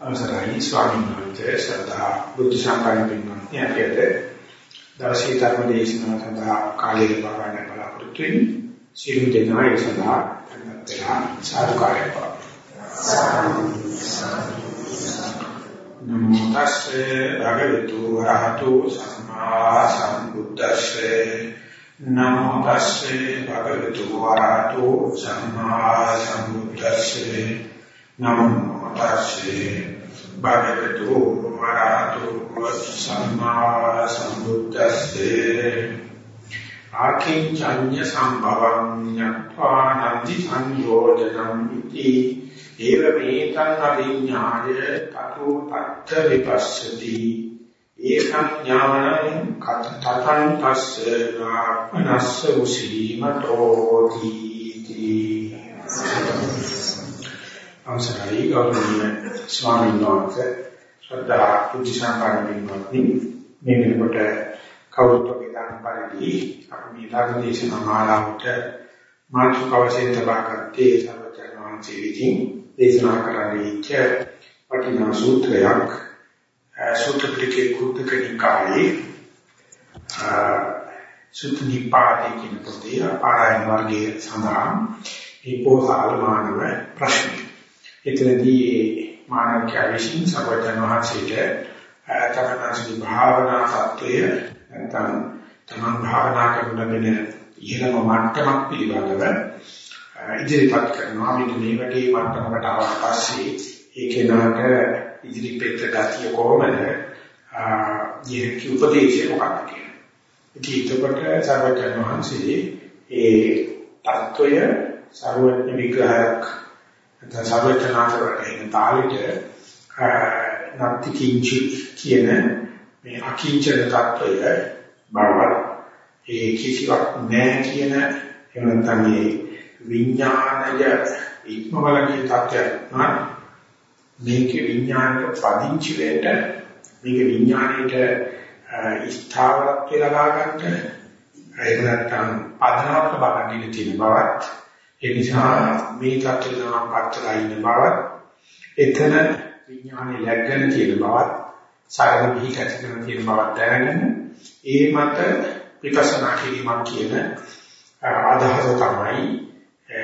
අවසරයි. ස්වාමීන් වහන්සේ සදා බුද්ධ සම්පන්න පින්වත්නි. අපිට දවසේ ධර්ම දේශනාව සඳහා කාලය ලබා ගන්න බලාපොරොත්තු වෙන්නේ සියලු දෙනා ඒ සඳහා වෙලා සාදුකාරය නමෝ තස්සේ භගවතු වරහතු සම්මා සම්බුද්දස්සේ. නමෝ තස්සේ භගවතු වරහතු සම්මා සම්බුද්දස්සේ. නමෝ තස්සේ භගවතු වරහතු සම්මා සම්බුද්දස්සේ ආකින්චඤ්ඤ සම්භවං ඤත්වානන්ති සංයෝජනං ඉති ඒව මේතං අවිඥාය තතෝ තත්ත විපස්සති ඒකං ඥානං කතතං තස්ස ආත්මනස්ස උසීමතෝ තීති අවසරයි ගෞරවනීය ස්වාමීන් වහන්සේ. ශ්‍රද්ධා බුද්ධ සම්පන්න පින්වත්නි මේ වෙනකොට කවුරුත් වගේ දාන පරිදි අපි මේ ධර්ම දේශනා මාලාවට මාතෘකාවසෙන් තබාගත්තේ සර්වචන් වහන්සේ විසින් දේශනා කරන්නේච්ච වටිනා සූත්‍රයක්. සූත්‍ර පිටකේ කුද්දක නිකායේ සුත්ත නිපාතේ කියන පොතේ පාරායන වර්ගයේ සඳහන් මේ පොසාල මානව ප්‍රශ්න. එතනදී මානවකයා විසින් සර්වජන වහන්සේට තමන්ගේ භාවනා තත්වය නැත්නම් තමන් භාවනා කරන දෙන ඉහළම මට්ටමක් පිළිබඳව ඉදිරිපත් කරනවා මෙන්න මේ වගේ මට්ටමකට ආවට පස්සේ ඒ කෙනාට ඉදිරිපෙත් ගතිය කොහොමද යෙක උපදේශය මොකක්ද කියන්නේ. ඉතින් එතකොට සර්වජන වහන්සේ ඒ තත්වය සර්වඥ විග්‍රහයක් නැත්නම් සර්වඥාතර එන තාලෙට නැති කිංචි කියන මේ අකිංචන තත්වය බව ඒ කිසිවක් නැහැ කියන එහෙම නැත්නම් මේ විඥානය ඉක්මවලගේ තත්ත්වයක් නා මේක විඥානයට පදිංචි වෙන්න මේක විඥානයට ස්ථාවරත්වය ලබා ගන්නට එහෙම නැත්නම් පදනමක් ලබා ගන්න තියෙන බවත් ඒ නිසා මේ තත්ත්වය නම් පත්තලා ඉන්න බවත් එතන විඥානේ läගගෙන තියෙන බවත් සාරණ බිහි කැටගෙන තියෙන බවත් දැනගෙන ඒ මත විපස්සනා කිරීමක් කියන අදහස තමයි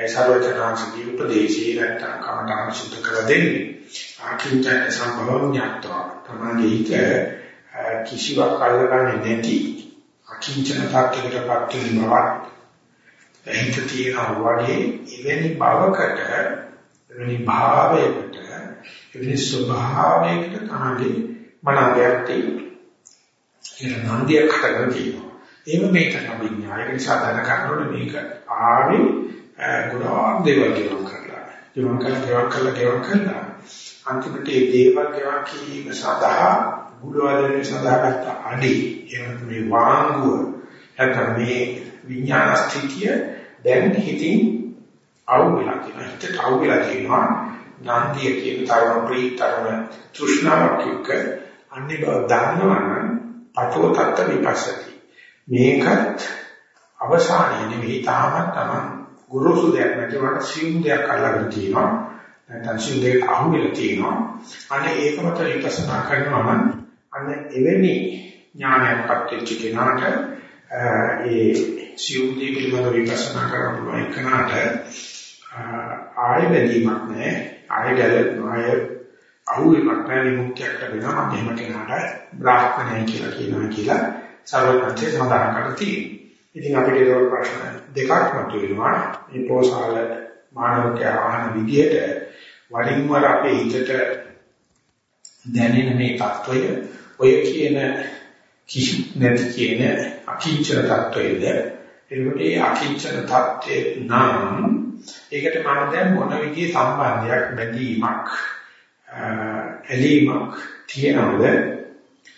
සර්වචනාංශී උපදේශී නැත්නම් කමඨාන් සුද්ධ කර දෙන්නේ. ආකින්චන සම්භවඥාත්ව තමයි හිත කිසිවක් අල්ලගන්නේ නැති අකිංචන තාක්ෂිකටපත් වෙන බවක් හිත තියෙනවා වගේ එවැනි භවකට එවැනි භාවයකට එවැනි ස්වභාවයකට තමයි මනෝගයක් තියෙනවා. ඒක නන්දියක් හටගෙන තියෙනවා. එහෙම මේක තමයි ඥායක නිසා දැන ගන්නකොට මේක ආවේ ගොඩාක් දේවල් ගෙවම් කරලා. ගෙවම් කරලා ගෙවම් කරලා ගෙවම් කරලා අන්තිමට මේ දේවල් ගෙවම් කිරීම සඳහා බුදුවදනේ සඳහා ගත්ත අඩි එහෙම මේ වාංගුව නැත්නම් මේ විඥාන ස්ථිතිය දැන් හිතින් අවු වෙලා තියෙනවා. හිතට අවු වෙලා තියෙනවා. නන්දිය කියන තරම ප්‍රීතරම තෘෂ්ණාවක් එක්ක අන්නේ බව දන්නවනම් පතෝ තත්ත විපස්සති. මේකත් අවසානයේ නෙවෙයි තාමත් තමන් ගුරුසු දෙයක් නැතිවට සියුම් දෙයක් අල්ලගෙන තියෙනවා. නැත්නම් සියුම් දෙයක් අහු වෙලා තියෙනවා. අනේ ඒකමත විපස්සනා කරනවා නම් අන්න එවැනි ඥානයක්පත් වෙච්ච කෙනාට ඒ සියුම් දේ පිළිබඳ විපස්සනා කරන්න පුළුවන් එකනට ආය බැඳීමක් නැහැ ආය ගැලපෙන ආය අහුවෙමක් නැහැ විමුක්තියක් ලැබෙනවා මම එහෙම කෙනාට බ්‍රාහ්මණය කියලා කියනවා කියලා සර්වපත්‍ය සඳහන් කරලා තියෙනවා. ඉතින් අපිට ඒක ප්‍රශ්න දෙකක් මතුවෙනවා. මේ පෝසාල මානවකයා ආහන විදියට වරින් වර අපේ හිතට දැනෙන මේ தত্ত্বය ඔය කියන කිසි නැති කියන අකීචර தত্ত্বයේදී එතකොට මේ අකිංචන தත්ත්වේ නම් ඒකට මම දැන් මොන විදිහේ සම්බන්ධයක් බැඳීමක් ඇලීමක් තියනවද?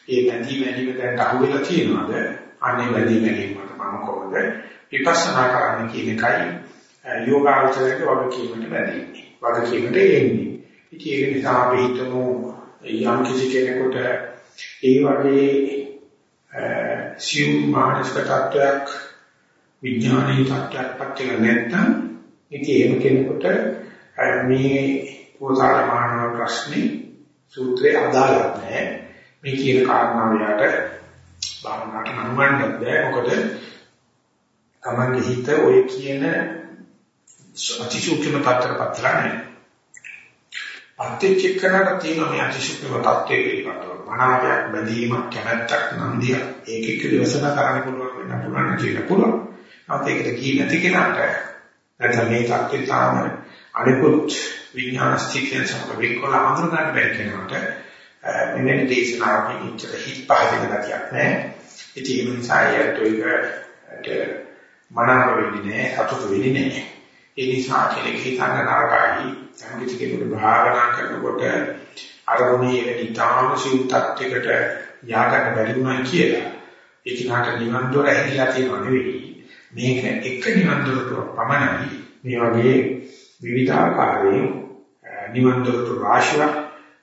ඒ බැඳීම ඇලීම දැන් අහුවෙලා තියනවද? අනේ බැඳීම ඇලීමකට මම කොහොමද විපස්සනා කරන්න කියන එකයි යෝගාචරයේ වගකීමට බැඳෙන්නේ. වගකීමට එන්නේ. ඉතින් ඒක නිසා අපි හිතමු යම් කිසි කෙනෙකුට ඒ වගේ සියුම් මානසික තත්වයක් විඥානීය තත්ත්වයක්පත් වෙලා නැත්නම් ඉතින් එහෙම කෙනෙකුට මේ පොසාර මානව ප්‍රශ්නේ සූත්‍රයේ අදාළක් නැහැ. මේ කියන කාරණාව යාට භාවනාවට නම්වන්නත් බෑ. මොකද තමන්ගේ හිත ඔය කියන අතිසූක්ෂම තත්ත්වයකට නැහැ. අත්‍යච්චකරණ තියෙන මේ අතිසූක්ෂම තත්ත්වයේ පිළිබඳව මනාවයක් බැඳීමක් කැමැත්තක් නන්දිය ඒකෙක විවසන කරන්න පුළුවන් වෙන්න පුළුවන් කියලා පුළුවන්. නමුත් ඒකට කී නැති කෙනාට නැත්නම් මේ තත්ත්වය තාම අනිකුත් විඥාන ස්ථිතියෙන් සම්බන්ධ අඳුර ගන්න බැරි කෙනාට මෙන්න දේශනාවකින් ඉච්ඡත හිත් පහදින ගතියක් නැහැ. ඉතින් ඒ නිසා යට ඒක මනාව වෙන්නේ නැහැ, සතුට වෙන්නේ නැහැ. ඒ නිසා කෙනෙක් හිතන්න නරකයි. සම්පිත කෙනෙකුට භාවනා කරනකොට අරමුණේ ඉතාම සිව් තත්යකට ය아가න්න බැරි වුණා කියලා. ඒක නාට නිවන් දොර ඇහිලා තියෙනව නෙවෙයි. මේක එක නිවන් දොරට පමණයි. මේ වගේ විවිධාකාරයෙන් නිවන් දොරට රාශියක්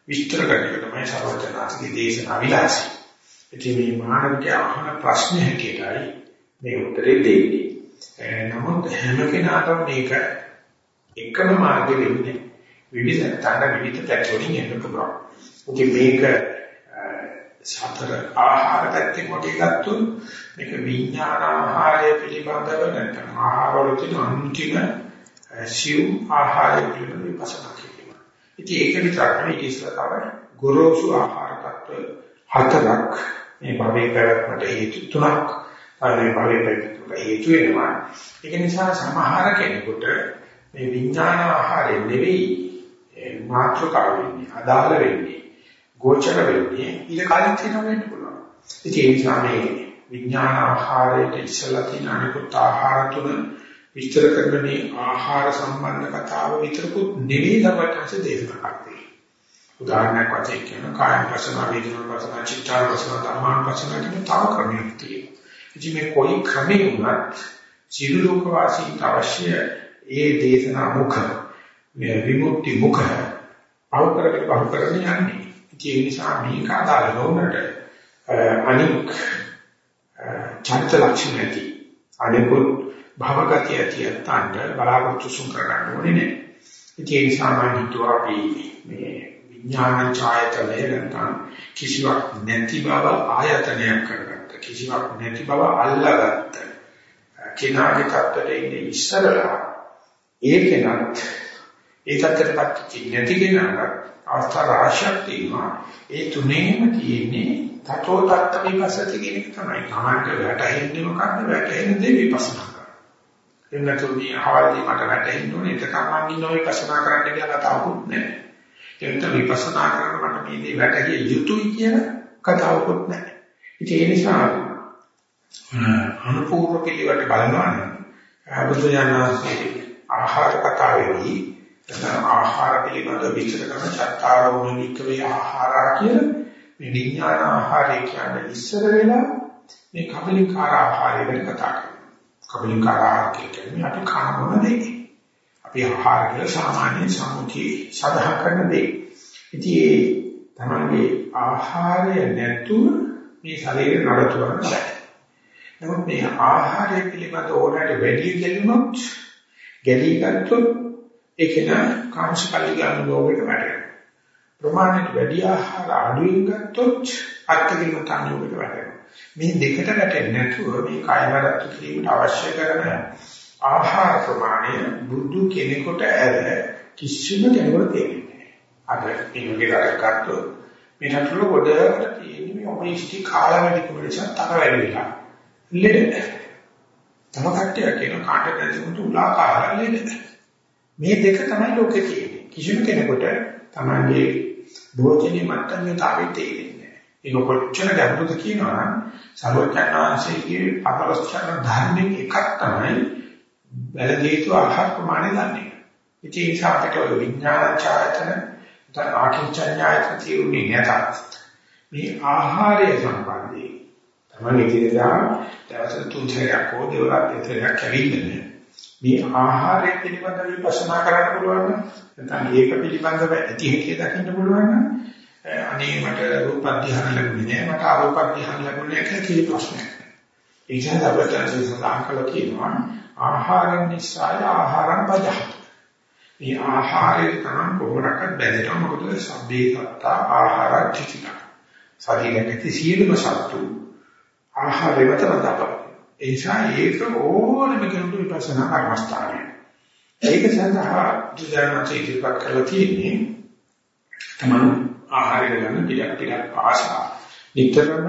විස්තර කරගෙන තමයි සර්වඥාන්සේගේ දේශනා විලාසය. ඉතින් මේ මානවකේ අහන ප්‍රශ්න හැටියටයි මේ උත්තරේ දෙන්නේ. නමුත් හැම කෙනාටම මේක එකම මාර්ගෙ වෙන්නේ විවිධ තන විවිධ පැත්තකින් එන්න පුළුවන්. ඉතින් මේක සතර ආහාර පැත්තෙන් වගේ ගත්තොත් මේක විඥාන ආහාරය පිළිබඳව නැත්නම් ආහාරවල තියෙන අන්තිම සිව් ආහාරය පිළිබඳව විපස්සනා කිරීම. ඉතින් ඒක විතරක් නෙවෙයි ඉස්සරහව ගොරෝසු ආහාර තත්ත්ව හතරක් මේ භවයේ පැවැත්මට හේතු තුනක් අනේ භවයේ පැවැත්මට හේතු වෙනවා. ඒක නිසා සමහර කෙනෙකුට මේ විඥාන ආහාරය නෙවෙයි මාත්‍රකාව වෙන්නේ අදාළ වෙන්නේ ගෝචර වෙන්නේ ඊට කලින් තියෙනවා වෙන්න පුළුවන්. ඉතින් ඒ නිසා මේ විඥාන ආහාරයට ඉස්සලා තියෙන අනිකුත් ආහාර තුන විස්තර කරන මේ ආහාර සම්බන්ධ කතාව විතරකුත් නෙවෙයි දවටස දේශනා කරන්නේ. උදාහරණයක් වශයෙන් කියන කාය වසන වේදනා වසන චිත්තාර වසන ධර්මාන වසන කියන තව ක්‍රමයක් තියෙනවා. ඉතින් මේ කොයි ක්‍රමෙක වුණත් සියලු ලෝක වාසීන්ට අවශ්‍ය ඒ දේශනා මුඛ මේ විමුක්ති මුඛ අවකරකට බහු කරගෙන යන්නේ. ඒ නිසා මේක අදාළ නොවනට අනික් චරිත ලක්ෂණ ඇති අනිකුත් භවගතිය ඇති අතන්ට බලාපොරොත්තු සුන් කරගන්න ඕනේ නෑ. ඒ නිසා මම හිතුවා අපි මේ විඥාන ඡායතනය නැත්නම් කිසිවක් නැති බව ආයතනයක් කරගත්ත. කිසිවක් නැති බව අල්ලාගත්ත. කෙනාගේ තත්ත්වයට ඉන්නේ ඉස්සරලා ඒ කෙනත් ඒ තත්ත්වයටපත් නැති කෙනාට අවස්ථා රාශියක් තියෙනවා. ඒ තුනේම තියෙන්නේ තතෝ තත්ත විපස්සති කියන එක තමයි. තමන්ට වැටහෙන්නේ මොකද්ද? වැටහෙන දේ විපස්සනා කරනවා. එන්නතු මේ ආවදී මට වැටහෙන්න ඕනේ. ඒක තමන් ඉන්නෝ විපස්සනා කරන්න කියලා කතාවකුත් නැහැ. එතන විපස්සනා කරන මට මේ දේ වැටහිය යුතුයි කියන කතාවකුත් නැහැ. ඉතින් ඒ නිසා අනුපූර්ව පිළිවෙලට බලනවා නම් බුදුජානනාංශයේ ආහාර කතාවේදී ආහාර පිළිබඳ විචාර කරන චත්තාරෝණ වික්‍රේ ආහාර කියලා මේ විඥාන ආහාරය කියන්නේ ඉස්සර වෙලා මේ කබලිකාර ආහාරය ගැන කතා කරනවා. කබලිකාර ආහාර කියන්නේ අපි කන මොන දෙයක්. අපි ආහාර කියලා සාමාන්‍ය සම්මුතිය සඳහන් කරන දෙයක්. ඉතින් ඒ තමන්ගේ ආහාරය නැතුව මේ ශරීරය නඩත්තු කරන්න බෑ. නමුත් මේ ආහාරය පිළිබඳ ඕනෑමට වැඩි ගැලුනොත් ගැලී ගත්තොත් ඒක නා කාංශකල්ලි අනුභවයකට වැටෙනවා. ප්‍රමාණයට වැඩි ආහාර අඩුවෙන් ගත්තොත් අත්කිලමත අනුභවයකට වැටෙනවා. මේ දෙකට වැටෙන්නේ නැතුව මේ කාය වරත්තු කිරීමට අවශ්‍ය කරන ආහාර ප්‍රමාණය බුදු කෙනෙකුට ඇර කිසිම කෙනෙකුට තේරෙන්නේ නැහැ. අද ඉන්නේ ගත්තොත් මේ නතුල ගොඩකට තියෙන මේ ඔබේසිටි කාලා වැඩි කුමරසන් තර වැඩි වෙලා. ලෙඩ. තම කට්ටිය කියන කාට දැනුත් උලා කාලා ලෙඩ. මේ දෙක තමයි ලෝකේ තියෙන්නේ. කිසිම කෙනෙකුට තමන්ගේ භෝජනීය මට්ටමේ තාවෙ තේරෙන්නේ නැහැ. ඒක කොච්චර ගැඹුරුද කියනවා නම් සර්වඥාන්සේගේ අපරස්චන ධර්මයෙන් එකක් තමයි බැලදීතු ආහාර ප්‍රමාණය දන්නේ. ඉතින් ඒ සාපේට විඥාන ඡායතන තන ආකින්චඤ්ඤායතන තියුනේ නැතත් මේ ආහාරය සම්බන්ධයෙන් තමයි ඉතිරිදා දවස් තුන් හතරක් හෝ දෙවරක් දෙකක් කැවින්නේ මේ ආහාරය පිළිබඳව විපස්සනා කරන්න පුළුවන් නම් නැත්නම් ඒක පිළිබඳව ඇති හැකිය දකින්න පුළුවන් නම් අනේ මට රූප ධ්‍යාන ලැබුණේ නෑ මට අරූප ධ්‍යාන ලැබුණේ කියලා කී ප්‍රශ්නයක්. ඒ නිසා අපිට සඳහන් කළා කියනවා ආහාරෙන් නිසා ආහාරං බජහ. මේ ආහාරයේ තමයි කොහොමරක්වත් බැඳෙනවා මොකද සබ්බේ සත්තා ආහාර චිතික. ශරීරයේ සියලුම සත්තු ආහාරය මත රඳාපවතින. ඒ නිසා ඒක ඕනම කෙනෙකුට විපස්සනා කර්මස්ථානය. ඒක සඳහා දුදානචේ ඉදිරිපත් කරලා තියෙන්නේ තමන් ආහාරය ගන්න පිටක් පිටක් පාසා නිතරම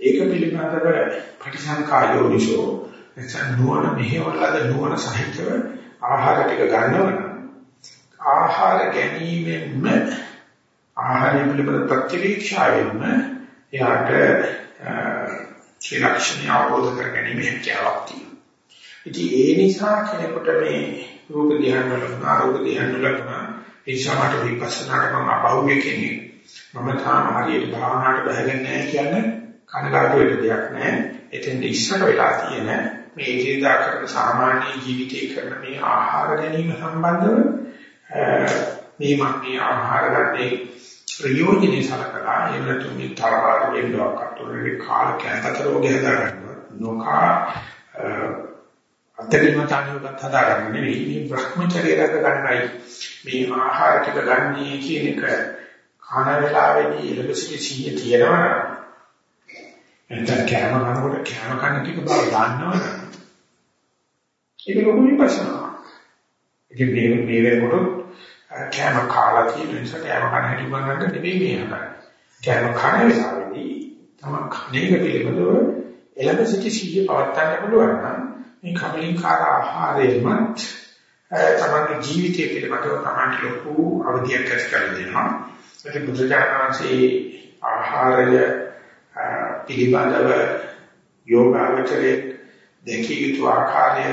ඒක පිළිබඳව පටිසංකායෝනිසෝ එතන නුවණ මෙහෙවලද නුවණ සහිතව ආහාර ටික ගන්නවා ආහාර ගැනීමෙන්ම ආහාරය පිළිබඳ ප්‍රතිවීක්ෂාවෙන්ම එයාට ත්‍රිලක්ෂණය අවබෝධ කර ගැනීම හැකියාවක් තියෙනවා. ඉතින් ඒ නිසා කෙනෙකුට මේ රූප ධ්‍යාන වල ආරෝග ධ්‍යාන වල ඒ සමාත විපස්සනාට මම අභෞවිය කෙනෙක්. මම තාම හරියට භාවනාවට බහගන්නේ නැහැ කියන්නේ කනගාටු වෙන්න දෙයක් නැහැ. එතෙන්ට ඉස්සර වෙලා තියෙන මේ ඉදිරියදා කරන සාමාන්‍ය ජීවිතේ කරන මේ ආහාර ගැනීම සම්බන්ධව මේ මම මේ ආහාර ගන්නේ ප්‍රයෝජනේ සලකලා එහෙම නැත්නම් මේ තරබාර වෙන්නවක් අතොරේ කාල කැපත රෝගය හදාගන්නවා නොකා අත්දැකීම තනියමත් හදාගන්න නෙවෙයි. මේ භ්‍රමචර්ය රැක ගන්නයි මේ ආහාර ටික ගන්නේ කියන එක කන වේලාවේදී ඉලබසිටි සිහිය තියෙනවා එතන කෑම කනකොට කෑම කන ටික බව දන්නවනේ ඒක ලොකු විපස්සනා. ඉතින් මේ මේ වෙනකොට කෑම කාලා තියෙන නිසා කෑම කන හැටි බලන්න නෙවෙයි මේ හදන්නේ. කෑම කන වෙලාවේදී තමයි කණේක පිළිබඳව එළඹ සිටි සිහිය පවත්වන්න පුළුවන් නම් මේ කබලින්කාර ආහාරයෙන්මත් තමන්ගේ ජීවිතය පිළිබඳව තමන්ට ලොකු අවධියක් ඇති කරලා දෙනවා. ඒක බුදුජානනාංශයේ ආහාරය පිළිබඳව යෝගාවචරයේ දැකිය යුතු ආකාරය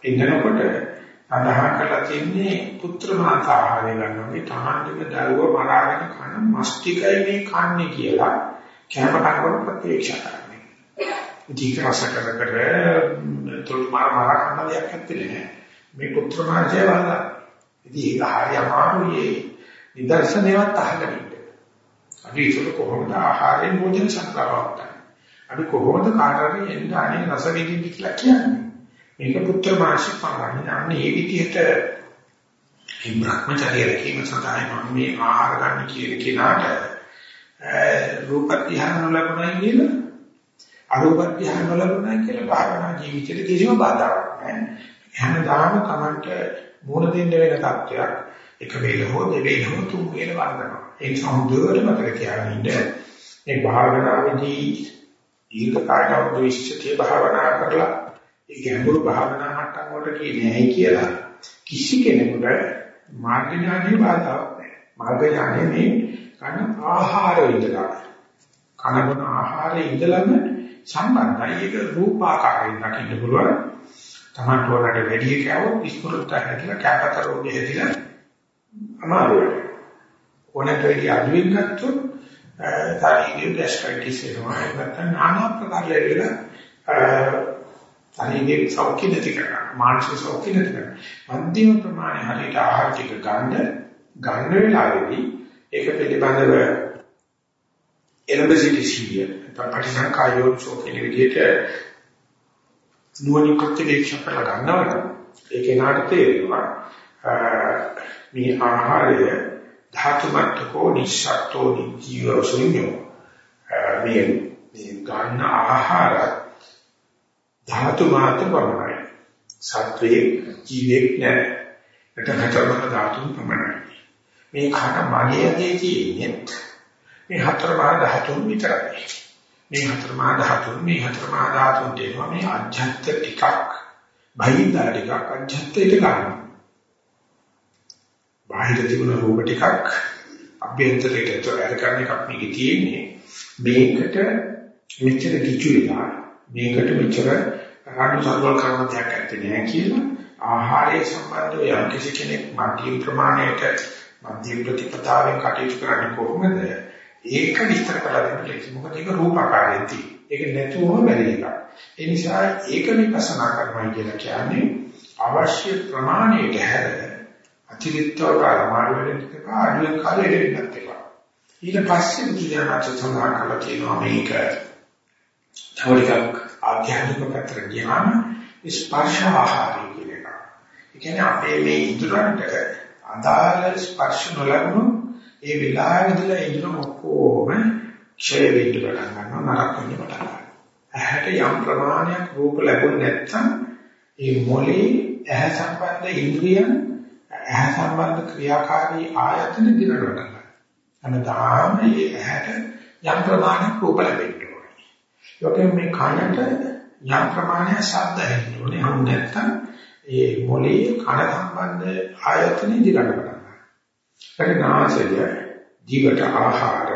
පෙන්වනකොට සඳහන් කරලා තින්නේ පුත්‍ර මාතාහාරය ගන්නවා. තමන්ගේ දරුව මරාගෙන කන මස්තිකයි මේ කන්නේ කියලා කැම කනකොට ප්‍රතික්ෂේප කරන්නේ. දීක රස කර කර තුල් මර මර කන දෙයක් නැත්තේ මේ පුත්‍ර මාතේ වල. ඉතින් ඒක හරිය අමාරුයි. නිදර්ශනයවත් අහගෙන ඉන්න. අපි ඒක කොහොමද ආහාරයෙන් භෝජන සංකල්පයක් අපි කොහොමද කාටරි එන්න අනේ රස විඳින්න කියලා කියන්නේ. මේක පුත්‍ර මාසික පාරණි නම් මේ විදිහට මේ භ්‍රමචර්ය රැකීම සඳහා මම මේ ආහාර ගන්න කියන කෙනාට රූප ධ්‍යාන ලැබුණයි කියලා අරූප ධ්‍යාන ලැබුණයි කියලා භාවනා ජීවිතේට කිසිම බාධාවක් නැහැ. හැමදාම Tamanට මුණ දෙන්න වෙන තත්ත්වයක් එක වේල හෝ දෙවේල හෝ තුන් වේල වර්ධනවා. ඒ සමුදේට මතක තියාගන්න මේ භාවනාවේදී දීර්ඝ කාලයක් විශ්චිතේ භාවනා කරලා ඒ ගැඹුරු භාවනා මට්ටම් වලට කියන්නේ නැහැ කියලා කිසි කෙනෙකුට මාර්ග ඥානෙ බාධාවක් නැහැ. මාර්ග ඥානෙ මේ කන ආහාර ඉඳලා කන බොන ආහාරයේ ඉඳලම සම්බන්ධයි. ඒක රූපාකාරයෙන් දකින්න පුළුවන්. තමන්ට වලට වැඩි කෑවොත් ඉස්කුරුත් හැදලා කැපතර රෝගෙ හැදිලා අමාරුයි. ඕනට වැඩි අඩුවෙන් ගත්තොත් ශාරීරික ගැස්ට්‍රයිටිස් එනවා. නැත්නම් নানা ප්‍රකාර ලෙඩ ශරීරයේ සෞඛ්‍ය නැති කරගන්න මානසික සෞඛ්‍ය නැති කරගන්න මධ්‍යම ප්‍රමාණය හරියට ආහාර ටික ගන්න ගන්න වෙලාවේදී ඒක පිළිබඳව එළඹ සිටි සිහිය පටිසංකායෝ චෝකේ විදිහට නුවණින් ප්‍රතිවේක්ෂ කරලා ගන්නවට ඒකේ නාට තේරෙනවා මේ ආහාරය ධාතුමත්කෝ නිස්සත්ෝ නිජීවසුඤ්ඤෝ මේ මේ ගන්න ආහාරත් ධාතු මාත්‍ර පමණයි. සත්වයේ ජීවෙක් නැහැ. ඒක හතරම ධාතුන් පමණයි. මේ කන මගේ යගේ තියෙන්නේ මේ හතර මහා ධාතුන් විතරයි. මේ හතර මහා ධාතුන් මේ හතර මහා ධාතුන් දෙනවා මේ අජ්ජත් ටිකක් බහින්දා ටිකක් අජ්ජත්යට ගන්නවා. බාහිර තිබුණ රූප ටිකක් අභ්‍යන්තරයට ඇරගන්න එකක් මේකේ තියෙන්නේ. මේකට මෙච්චර කිචු වෙලා මේකට මෙච්චර රණු සර්වල් කරන දෙයක් ඇත්තේ නෑ කියලා ආහාරය සම්බන්ධව යම් කිසි කෙනෙක් මධ්‍යම ප්‍රමාණයට මධ්‍යම ප්‍රතිපදාවෙන් කටයුතු කරන්නේ කොහොමද? ඒක විස්තර කරලා දෙන්න ලේසි. මොකද ඒක රූපාකාරයෙන් තියෙන්නේ. ඒක නැතුවම බැරි එකක්. ඒ නිසා ඒක විපස්සනා කරනවා කියලා කියන්නේ අවශ්‍ය ප්‍රමාණයට හැර අතිරික්තව අමාරු වෙන එක අඩුවෙන් කාලෙට වෙන්නත් එපා. ඊට පස්සේ බුදුදහමට සඳහන් කරලා තියෙනවා මේක තව ටිකක් ආධ්‍යාත්මික පැත්තට ගියාම ස්පර්ශ ආහාරය කියන එක. ඒ කියන්නේ අපේ මේ ඉදරන්ට අදාළ ස්පර්ශ නොලබුණු ඒ වෙලාවෙදිලා ඉන්න ඔක්කොම ක්ෂය වෙන්න පටන් ගන්නවා නරක වෙන්න පටන් ගන්නවා. ඇහැට යම් ප්‍රමාණයක් රූප ලැබුණ නැත්නම් ඒ මොලේ ඇහැ සම්බන්ධ ඉන්ද්‍රියන් ඇහැ සම්බන්ධ ක්‍රියාකාරී ආයතන දිනනට ගන්නවා. අනදාම මේ ඇහැට යම් ප්‍රමාණයක් රූප ලැබෙන්න ඕනේ. ඒකෙන් මේ කනට යම් ප්‍රමාණයක් ශබ්ද ඇහෙන්න ඕනේ. අහු නැත්නම් ඒ මොලේ කන සම්බන්ධ ආයතන දිනනට ගන්නවා. ඒක නාසය ජීවිත ආහාර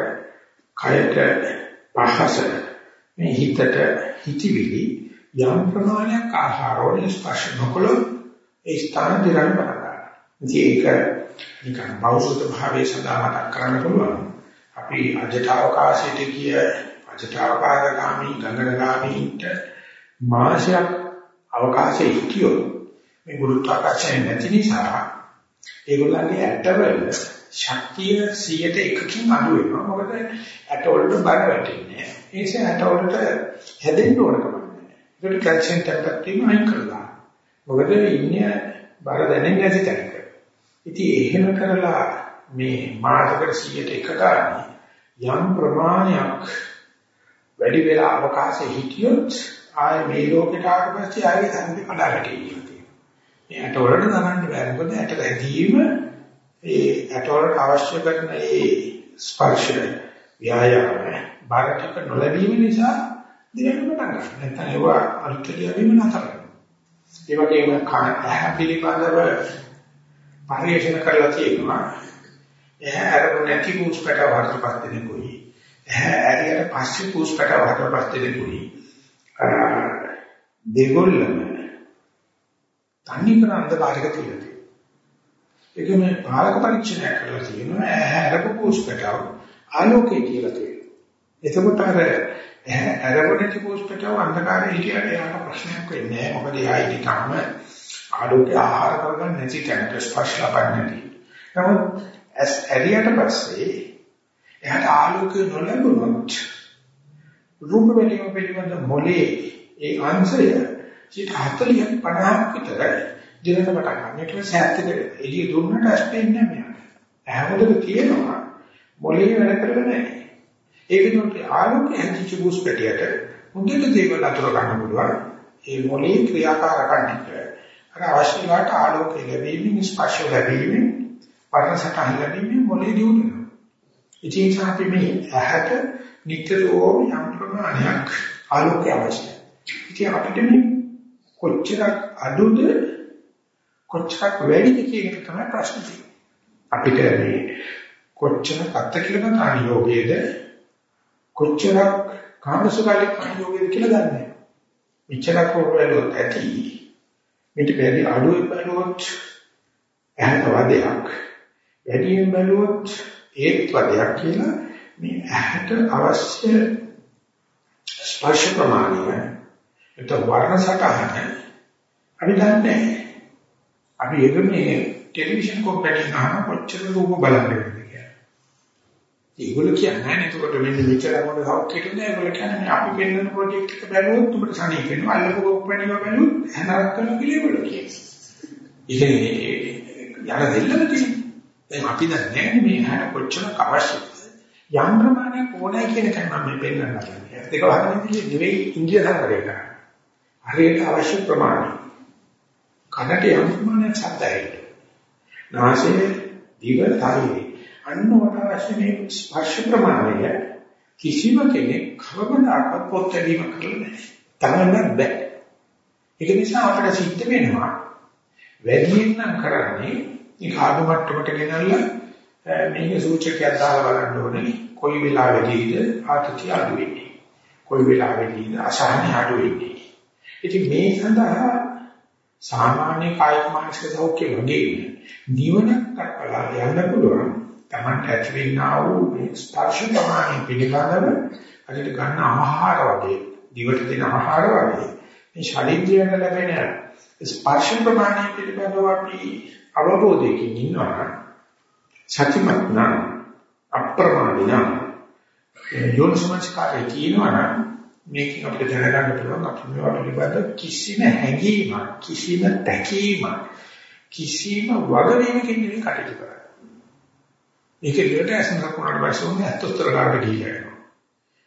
කයට පහස මේ හිතට හිතවිලි යම් ප්‍රමාණයක් ආහාර වලින් ස්පර්ශ නොකළොත් ඒ ස්ථාන දිරන්න පටන් ගන්නවා. ඉතින් ඒක නිකන් බෞද්ධ භාවයේ සඳහා මතක් කරන්න පුළුවන්. අපි අජට අවකාශයට ගිය අජට අවකාශගාමී ගංගනගාමීන්ට මාසයක් අවකාශයේ හිටියොත් මේ ගුරුත්වාකර්ෂණය නැති නිසා ඒගොල්ලන්ගේ ඇටවල ශක්තිය 100ට එකකින් අඩු වෙනවා. මොකද ඇට වලට බර වැටෙන්නේ. ඒ නිසා ඇට වලට හැදෙන්න ඕන කමක් නැහැ. ඒකට කැල්සියම් ටැබ්ලට් එකම අයින් කරලා. මොකද ඉන්නේ බර දැනෙන්නේ නැති තැනක. ඉතින් එහෙම කරලා මේ මාතකට 100ට එක ගන්න යම් ප්‍රමාණයක් වැඩි වෙලා අවකාශයේ හිටියොත් ආය මේ ලෝකෙට ආවට පස්සේ ආයේ සංකේ කඩාවට ඉන්නේ. මේ ඇට වලට තරන්න බෑ. මොකද ඇට රැඳීම ඒ ඇට වලට අවශ්‍ය කරන ඒ ස්පර්ශය ව්‍යායාම බාරටක නොලැබීම නිසා දිනෙන්න පටන් ගන්නවා. නැත්නම් ඒවා අල්කලියවීම නතර වෙනවා. ඒ වගේම කන ඇහැ පිළිබඳව පරිශන කරලා තියෙනවා. එහැ අරමුණ නැති කුස්පට වහතරපත් දෙනෙකුයි. එහැ ඇරියට පස්සේ කුස්පට වහතරපත් දෙනෙකුයි. දෙගොල්ලම තනි කර අන්ධකාරයක තියෙනවා. ඒක මේ පාලක පරීක්ෂණයක් කරලා තියෙනවා. ඇහැ අරපු කුස්පට ආලෝකය කියලා තියෙනවා. එතකොට අර අරමුණ නැති කුස්පට අන්ධකාරයේ හිටියට එයාට ප්‍රශ්නයක් වෙන්නේ නැහැ. මොකද එයා ඉතින් ආලෝකය ආහාර කරගන්න නැති තැනට ස්පර්ශ ලබන්නේ නැති. නමුත් ඇස් ඇරියට පස්සේ එයාට ආලෝකය නොලැබුණොත් රූප වලින් පිළිබඳ මොලේ ඒ අංශය 40 50ක් විතර දිනන පටන් ගන්න. ඊට පස්සේ ඇත්තට එළිය දුන්නට ඇස් පෙන්නේ නැහැ මෙයාට. ඇහැවලක තියෙනවා මොලේ වැඩ කරලා නැහැ. ඒක නෝට ආලෝකය හැදිච්ච බුස් පැටියට මුදෙට දේවල් අතුර ගන්න පුළුවන්. ඒ මොලේ ක්‍රියාකාරකම් ටික අර අවශ්‍ය වාට ආලෝකය ලැබීමෙන් ස්පර්ශ ලැබීමෙන් පරසටහන් ලැබීමෙන් මොලේ දියුණුව. ඉතින් අපි මේ ඇහැට නිතරම යම් ප්‍රමාණයක් ආලෝකය අවශ්‍යයි. ඉතින් අපිට මේ කොච්චරක් අඩුද කොච්චරක් වැඩිද කියන එක තමයි ප්‍රශ්නේ තියෙන්නේ. අපිට මේ කොච්චර කත්ත කියලා ගන්න යෝගයේද කොච්චරක් කාමසුඛාලික යෝගයේද කියලා දන්නේ නැහැ. මෙච්චරක් වලට ඇති මේට වැඩි අඩුවෙන් බැලුවොත් ඇහැට වදයක් වැඩියෙන් බැලුවොත් ඒත් වදයක් කියලා මේ ඇහැට අවශ්‍ය ස්පර්ශ ප්‍රමාණය ඒත් වර්ණ සටහන අපි දන්නේ අපි ඒක මේ ටෙලිවිෂන් කම්පැනි ගන්න කොච්චර රූප බලන්නේ කියලා. ඒගොල්ලෝ කියන්නේ නැහැ එතකොට මෙන්න මෙච්චර මොකද සෞඛ්‍යයට නෑ ඒගොල්ලෝ කියන්නේ අපි පෙන්වන ප්‍රොජෙක්ට් එක බැලුවොත් උඹට සනීප වෙනවා අල්ලපු කම්පැනි එක බැලුවොත් හැනරක් කරන පිළිවෙල කියනවා. ඉතින් යන දෙල්ලම තියෙනවා. දැන් අපි දන්නේ මේ හැන කොච්චර අවශ්‍යද යම් ප්‍රමාණයක් ඕනෑ කියන එක මම මේ පෙන්වන්න හදන්නේ. ඒක වහන්නේ නෙවෙයි ඉන්දිය සංවරය කරන්නේ. හරියට අවශ්‍ය ප්‍රමාණය. කනට යම් ප්‍රමාණයක් ශබ්දයි. නාසයේ දිව ශරීරේ අන්න වට අවශ්‍ය මේ ස්පර්ශ ප්‍රමාණය කිසිම කෙනෙක් කවමදාකවත් පොත් ලැබීම කරලා නැහැ. තමන්න බෑ. ඒක නිසා අපිට සිද්ධ වෙනවා වැඩියෙන් නම් කරන්නේ මේ කාඩු මට්ටමට ගෙනල්ලා මේක සූචකයක් දාලා බලන්න ඕනේ කොයි වෙලාවෙදීද ආතතිය අඩු වෙන්නේ. කොයි වෙලාවෙදීද අසහනය අඩු වෙන්නේ. ඉතින් මේ සඳහා සාමාන්‍ය කායික මානසික සෞඛ්‍ය වගේ නිවනක් දක්වලා යන්න පුළුවන්. Tamanට ඇතිවෙනා වූ මේ ස්පර්ශ ප්‍රමාණය පිළිබඳව අදිට ගන්න ආහාර වගේ, දිවට දෙන ආහාර වගේ මේ ශරීරයෙන් ලැබෙන ස්පර්ශ ප්‍රමාණය පිළිබඳව අපි අවබෝධයකින් ඉන්නවා. සත්‍යමත් නම් අප්‍රමාදී නම් යෝනිසමස්කාරය කියනවා නම් මේක අපිට දැනගන්න පුළුවන් අපි මේවා පිළිබඳ කිසිම හැඟීමක් කිසිම තැකීමක් කිසිම වගවීමකින් නෙවෙයි කටයුතු කරන්නේ. ඒකෙදිට ඇසෙන් රකුණාට පස්සේ උන්නේ අත්ොස්තර ගාවට ගිහිල්ලා යනවා.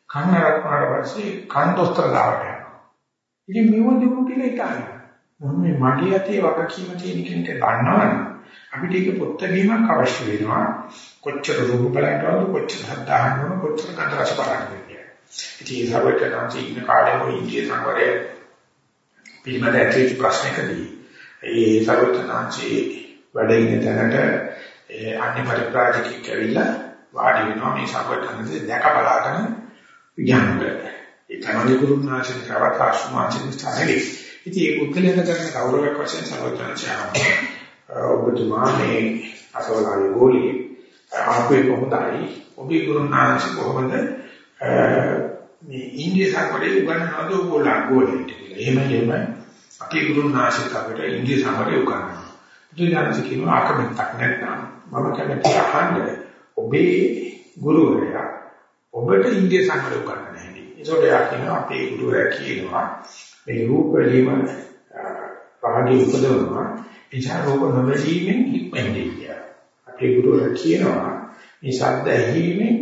කන්න රකුණාට පස්සේ කන්දොස්තර ගාවට යනවා. ඉතින් මෙව දෙමු කියලා ඉතාලි. මොන මේ මගේ අතේ වගකීම තියෙන කෙනෙක් දන්නවනම් අපිට ඒක පොත් වීමක් අවශ්‍ය වෙනවා. කොච්චර රූප බලනවද කොච්චර හදාහනවද කොච්චර කන්ද රස බලනවද කියලා. ඉතින් ඒ සර්වඥාන්සේ ඉන්න කාලේ ඔය ඉන්දිය සංවරයේ පිළිමද ඇතුළේ ප්‍රශ්නකදී ඒ සර්වඥාන්සේ වැඩ ඉන්න තැනට ඒ අන්‍ය පරිප්‍රාජිකෙක් ඇවිල්ලා වාඩි වෙනවා මේ සර්වඥාන්සේ දැක බලාගෙන යන්නේ. ඒ තමයි ගුරුනාචින් කරවත් ආශ්‍රමාචින් ස්ථානයේ. ඉතින් ඒ පුද්ගලයාට කරන ගෞරවයක් වශයෙන් සර්වඥාන්සේ ඔබතුමා මේ අසවලාගේ ගෝලියේ ආපේ කොහොමදයි ඔබේ ගුරුනාචි කොහොමද මේ ඉන්දිය සංකල්පේ උගන්වනවද ඔයගොල්ලෝ ගෝලියට කියලා. එහෙම එහෙම අපේ ගුරුනාචිට අපිට ඉන්දිය සංකල්පේ උගන්වනවා. බුදුදහම කියනවා අකමැත්තක් නැත්නම් මම කැමති අහන්න ඔබේ ගුරුවරයා ඔබට ඉන්දිය සංකල්ප උගන්වන්න හැටි. ඒකට යා කියනවා අපේ ගුරුවරයා කියනවා මේ රූප වලින්ම රාගය උපදවනවා. එචා රූප නොවැළීමෙන් හික්මෙන්නේ කියලා. අපේ ගුරුවරයා කියනවා මේ ශබ්ද ඇහිීමෙන්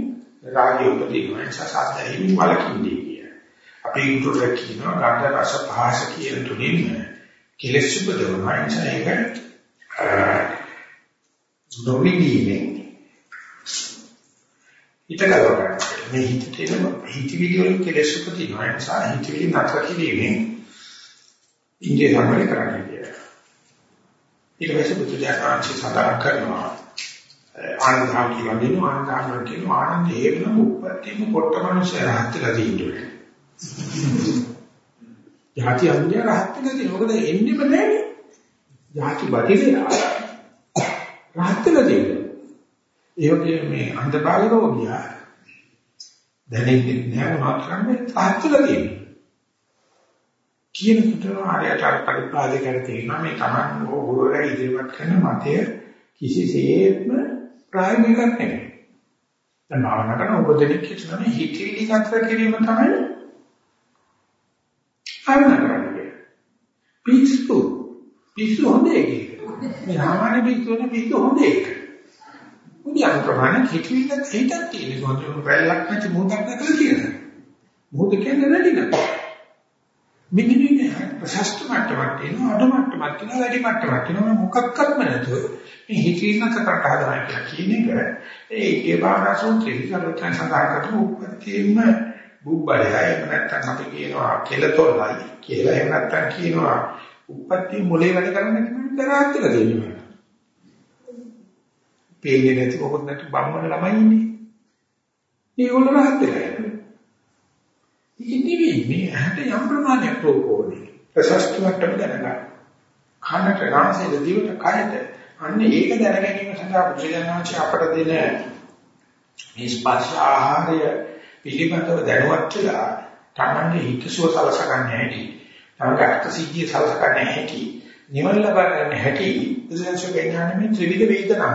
රාගය උපදිනවා. එචා ශබ්ද ඇහිීමෙන් වළකින්නේ කියලා. අපේ ගුරුවරයා කියනවා ගන්ධ රස පහස කියන තුලින්ම කෙලෙස් උපදවනවා. එචා ඒක නොවිදීමෙන් හිත ගලව ගන්න. මේ හිත තියෙන හිතවිලි වලින් කෙලෙස් උපදිනවා. ඒ නිසා හිතවිලි නතර කිරීමෙන් ඉන්දිය සම්මත කරන්නේ කියලා. ඊට පස්සේ බුදුජානක සඳහන් කරනවා ආනන්දහම් කියලා දෙනවා ආනන්දහම් කියනවා ආනන්ද හේතුන උපත්තිම කොට මනුෂ්‍ය රහත්ලා තියෙන්නේ. යහති අන්‍ය රහත්ලා තියෙනවා. මොකද එන්නෙම නැහැ. යහති බතිලා රහත්ලා තියෙනවා. ඒ වගේ මේ අන්ධභාග රෝගියා දැනෙන්නේ නැහැ මොනවද කරන්නේ රහත්ලා තියෙනවා. කියනකොට ආරයට පරිපාලකයන්ට තේරෙනවා මේ Taman ගුරුවරයා ඉදිරිපත් කරන මතය කිසිසේත්ම ප්‍රායෝගිකක් නෙමෙයි. දැන් භාවනා කරන උපදෙනෙක් කියනවා හිතවිලි නතර කිරීම තමයි භාවනා කරන්නේ. පිස්සු පිස්සු හොඳ එකක්. මේ සාමාන්‍ය පිස්සුනේ පිස්සු හොඳ එකක්. මුදියන් ප්‍රමාණ හිතවිලි හිතක් තියෙන මොකද වැල්ලක් නැති මොහොතක් නැතල තියෙනවා. මොහොත කියන්නේ නැති නෑ. මෙන්න මේ ප්‍රශස්ත මට්ටමක් තියෙනවා අඩු මට්ටමක් තියෙනවා වැඩි මට්ටමක් තියෙනවා මොකක්වත්ම නැතුව මේ හිතිනක කරට හදනවා කියලා කියන එක ඒ ඒ භාවනා සූත්‍රයේ විතරක් සඳහන් කරපු උපත්තියම බුබ්බලයි එහෙම නැත්නම් අපි කියනවා කෙලතොල්ලයි කියලා එහෙම නැත්නම් කියනවා උපත්ති මොලේ වැඩ කරන්නේ නැති කරාත් කියලා දෙන්නේ පේන්නේ නැති කොහොමද නැති බම්මන ළමයි ඉන්නේ. ඒගොල්ලෝ රහත් වෙලා යනවා. ඉතින් මේ ඇහැට යම් ප්‍රමාණයක් රෝගෝනේ ප්‍රශස්ත මට්ටම දැනගන්න. කනට නාසයට දිවට කයට. අන්න ඒක දැන ගැනීම සඳහා බුදුජානනාංශ අපට දෙන මේ ස්පර්ශ ආහාරය පිළිබඳව දැනුවත් වෙලා තමන්ගේ හිතසුව සලසගන්න හැටි තමන්ගේ අර්ථ සිද්ධිය සලසගන්න හැටි නිවන ලබා ගන්න හැටි බුදුසසුන කියන්නේ මේ ත්‍රිවිධ වේදනා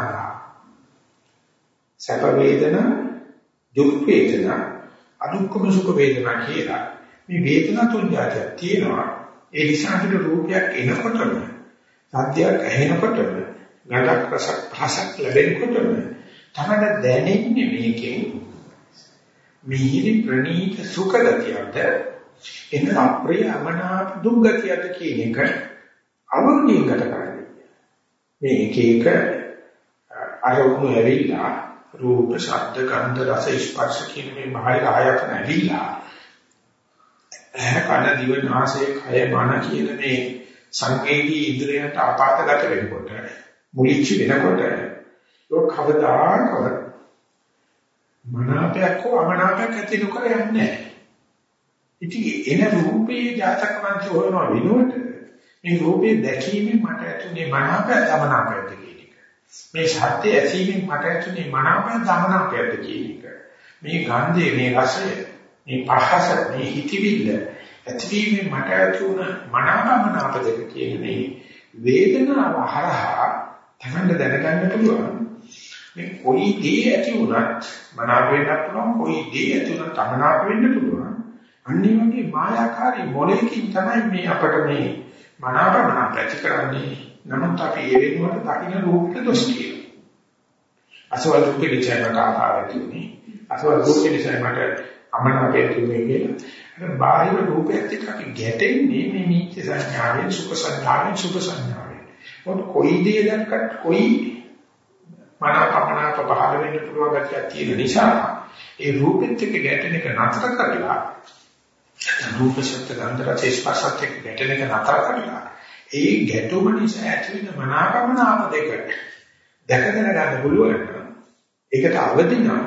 සැප වේදනා දුක් වේදනා අදුක්කම සුඛ වේදනා කියලා. මේ වේදනා තුන් જાතියක් තියෙනවා. ඒ නිසා අපිට රූපයක් එනකොටම සත්‍යයක් ඇහෙනකොටම ගඳක් රසක් පහසක් ලැබෙනකොටම තමයි දැනෙන්නේ මේකෙන් මිහිරි ප්‍රණීත සුඛ ගතියක්ද? එන අප්‍රිය අමනාප දුක් ගතියක්ද කියන එක අවුණියකට කරන්නේ. මේ එක එක අරමුණු ඇවිල්ලා රූප, ශබ්ද, ගන්ධ, රස, ස්පර්ශ කියන මේ බාහිර ආයතන ඇවිල්ලා ඇහ කන දිව නාසය කය මන කියන මේ සංවේදී ඉන්ද්‍රයන්ට ආපාතගත වෙනකොට මුලිච්ච වෙනකොට ඒක කවදාකවත් මනාපයක් හෝ අමනාපයක් ඇති නොකර යන්නේ නැහැ. ඉතින් එන රූපේ ජාතකමන්ත හොයනවා වෙනුවට මේ රූපේ දැකීමෙන් මට ඇතුනේ මනාපය අමනාපයද කියන එක. මේ සත්‍ය ඇසීමෙන් මට ඇතුනේ මනාපය අමනාපයද කියන එක. මේ ගන්ධය මේ රසය මේ පහස මේ හිතවිල්ල ඇතිවීමෙන් මට ඇති වුණ මනාපමන අපදක කියන මේ වේදනාව හරහා තමන්ට දැනගන්න පුළුවන්. මේ කොයි දේ ඇති වුණත් මනාප වෙන්නත් පුළුවන් කොයි දේ ඇති වුණත් අමනාප වෙන්න පුළුවන්. අනිත් වගේ මායාකාරී මොලේකින් තමයි මේ අපට මේ මනාපමන ඇති කරන්නේ. නමුත් අපි ඒ වෙනුවට දකින්න රූපෙට දොස් කියනවා. අසවල් රූපෙ නිසා මට ආහාරය තිබුණේ. අසවල් රූපෙ නිසා මට අමනාපය තිබුණේ කියලා. අර බාහිර රූපයත් එක්ක අපි ගැටෙන්නේ මේ නීච සංඥාවෙන් සුඛ සංඥාවෙන් සුඛ සංඥාවෙන්. මොකද කොයි දේ දැක්කත් කොයි මනාපමනාප පහළ වෙන්න පුළුවන් ගැටියක් තියෙන නිසා ඒ රූපෙත් එක්ක ගැටෙන එක නතර කරලා රූප ශබ්ද ගන්ධ රස ස්පර්ශත් එක්ක ගැටෙන එක නතර කරලා ඒ ගැටුම නිසා ඇති වෙන මනාපමනාප දෙක දැකගෙන ගන්න පුළුවන් ඒකට අවදි නම්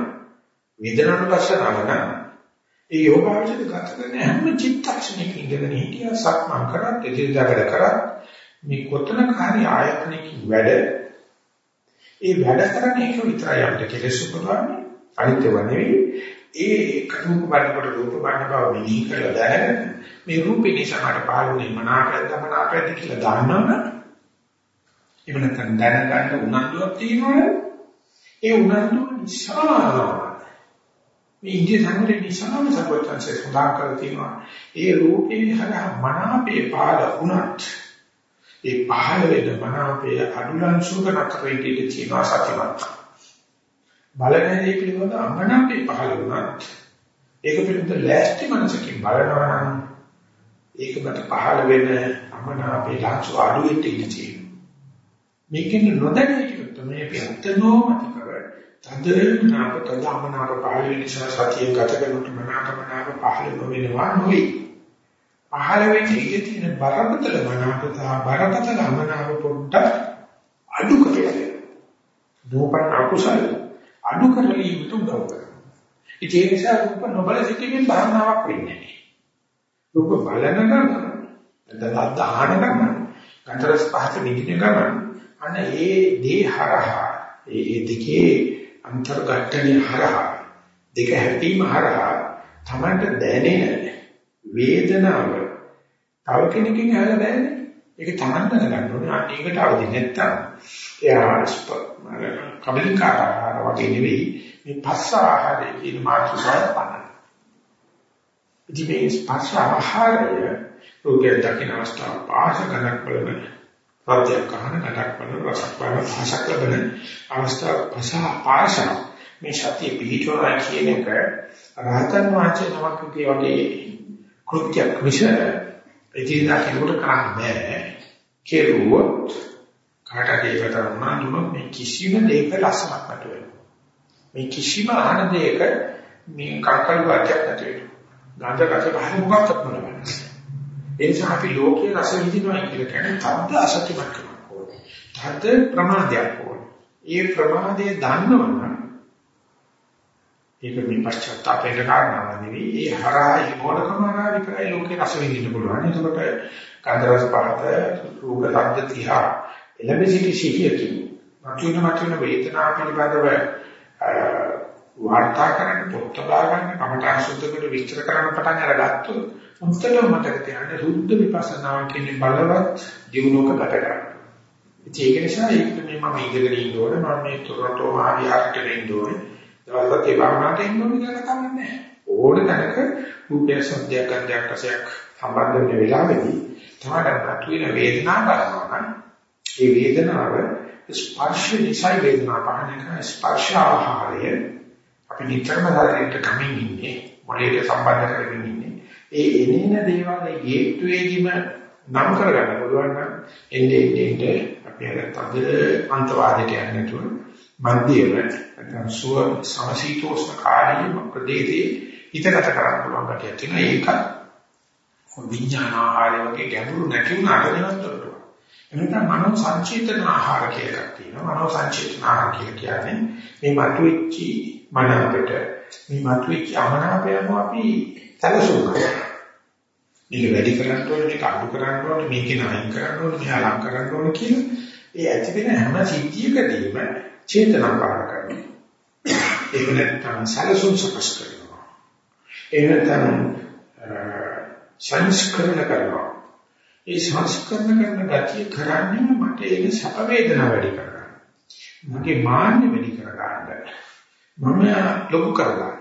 වේදනානුපස්සනාව නම් ඒ යෝගාවචර ගත කරන හැම චිත්තක්ෂණයක ඉඳගෙන හිටියා සක්මන් කරත් එදිරිදාගල කරත් මේ කොතන කාර්ය ආයතනකින් වැඩ ඒ වැඩ කරන එක විතරයි අපිට කෙලෙස් උපදවන්නේ. අනිත්‍යව නෙවෙයි. ඒ කරුණු බලනකොට රූප බලන බව මෙනෙහි කරලා දැනගෙන මේ රූපේ නිසා මට පාළුනේ මනාපයක්ද මනාපයක්ද කියලා දන්නවනම් එහෙම නැත්නම් දැනගන්න උනන්දුවක් තියෙනවනේ. ඒ උනන්දුව නිසා මේ ඉන්දිය සංගරේ නිසාම සර්වඥාන්සේ සඳහන් කරලා තියෙනවා. ඒ රූපේ හරහා මනාපේ පහළ වුණත් ඒ පහළ වෙන මනාපේ අඩුලන් සුඛ නතරේදී තියෙනවා සත්‍යමත් බලන්නේ පිළිබඳ අමනාපේ පහළ වුණත් ඒක පිළිබඳ ලෑස්ති මනසකින් බලනවා නම් ඒක මත පහළ වෙන අමනාපේ ලක්ෂ අඩු වෙන්න ඉඩ තියෙනවා. මේකෙන් නොදැනී කිව්වොත් මේ පිටනෝමතික තද නාප තදමනාප පහළ වෙන නිසා සතිය ගත කරනකොට මනාපමනාප පහළ නොවෙනවා නොවේ. පහළ වෙන්නේ ඉඳී තියෙන බරපතල මනාප සහ බරපතල අමනාප පොඩ්ඩක් අඩු කරලා දෝපන් අකුසල අඩු කරලා යුතු උදව් කරනවා. ඒ නිසා රූප නොබල සිටීමෙන් භාවනාවක් වෙන්නේ නැහැ. රූප බලන ගමන් නැත්නම් දහන ගමන් ගන්තරස් පහත නිදින ගමන් අන්න ඒ දේ හරහා ඒ දෙකේ අන්තර්ගතණය හරහා දෙක හැපීම හරහා තමන්ට දැනෙන වේදනාව තව කෙනකින් අහලා දැනෙන්නේ ඒක තමන් දැනගන්න ඕනේ. අන්න ඒකට අවදි නැත්තම් එයා කබලිකාර වගේ නෙවෙයි. මේ පස්ස ආහාරයේ කියන මාතෘකාව පන්න. ඉතින් මේ පස්ස ආහාරය රෝගය දකින්න අවස්ථාව පාස ගණක් බලන පද්‍යයක් අහන නටක් බලන රසක් බලන භාෂාවක් ලබන අවස්ථාව භාෂා පාෂා මේ සතිය පිළිචෝරා කියන එක රහතන් වහන්සේ නමක් වගේ කෘත්‍යයක් විශ එදිනා කෙනෙකුට කරන්න බෑ. කෙරුවොත් කාටද ඒකට උනන්දුන මේ කිසිම දෙයක ලස්සනක් නැතු වෙනවා. මේ කිසිම අහන දෙයක මේ කක්කල් වාක්‍යයක් නැති වෙනවා. ගන්ධ රස පහල මොකක්වත් නොලබන්නේ ඒ නිසා අපි ලෝකයේ රස විඳිනවා කියලා කියන්නේ තද්ද අසත්‍යමත් කරනවා ඕනේ. තද්ද ප්‍රමාදයක් ඕනේ. ඒ ප්‍රමාදය දන්නවනම් ඒක මේ පශ්චාත්තාපයට කාරණාවක් නෙවෙයි. ඒ හරහා ඒ මොඩකම හරහා විතරයි ලෝකේ රස විඳින්න පුළුවන්. ඒකට කන්දරස් පහත රූප ශබ්ද තිහා එළඹ සිටි සිහියකින් මතුවෙන මතුවෙන වේදනාව පිළිබඳව වාර්තා කරන්න පොත් බලා ගන්න කමඨාන් සුද්ධකට විස්තර කරන්න පටන් අරගත්තොත් උන්ටම මතක තියාගන්න සුද්ධ විපස්සනා කියන්නේ බලවත් ජීවනෝක ගත කරන්න. ඒක නිසා ඒක මේ මම ඉඳගෙන ඉන්න ඕනේ මම මේ තොරටෝ මහවිහාරට වෙන්න ඕනේ. දවල්පත් ඒ භාවනාවට එන්න ඕනේ කියලා කමක් නැහැ. ඕන තැනක රූපය සද්දයක් ගන්ධයක් රසයක් සම්බන්ධ වෙන වෙලාවෙදී තමයි මතුවෙන වේදනාව බලනවා. නම් ඒ වේදනාව ස්පර්ශ නිසා වේදනාව පහන එක. ස්පර්ශ ආහාරය අපි නිතරම ධර්මයට කමින් ඉන්නේ මොලේට සම්බන්ධ කරගෙන ඉන්නේ. ඒ එනින දේවල් හේතුවේදීම නම් කරගන්න පුළුවන් නම් එන්නේ එන්නේ අපි අර තද අන්තවාදයට යන්නේ නැතුව මධ්‍යම නැත්නම් සුව සමසීතෝෂ්ණ කාර්යම ප්‍රදේශේ හිතගත කරන්න පුළුවන් ගැටියක් තියෙනවා. ඒක විඥාන ආහාරය වගේ ගැඹුරු නැති වුණාට වෙනස් කරනවා එනකම් මනෝ සංචේතන ආහාර කියලා එකක් තියෙනවා. මනෝ සංචේතන ආහාර කියලා කියන්නේ මේ මතුවෙච්චි මනාපයට මේ මතුවෙච්ච අමනාපයම අපි සැලසුම් කරනවා. මේක වැඩි කරන්න ඕනේ, මේක අඩු කරන්න ඕනේ, මේක නයින් කරන්න ඕනේ, මේක අලං කරන්න ඕනේ කියලා ඒ ඇති වෙන හැම සිද්ධියකදීම චේතනා පාර කරනවා. ඒක නැත්නම් සැලසුම් සකස් කරනවා. ඒ නැත්නම් සංස්කරණ කරනවා. ඒ සංස්කරණ කරන ගතිය කරන්නේ මට ඒක සැප වේදනා වැඩි කරගන්න. මගේ මාන්න වැඩි කරගන්න. මම ලොකු කරගන්න.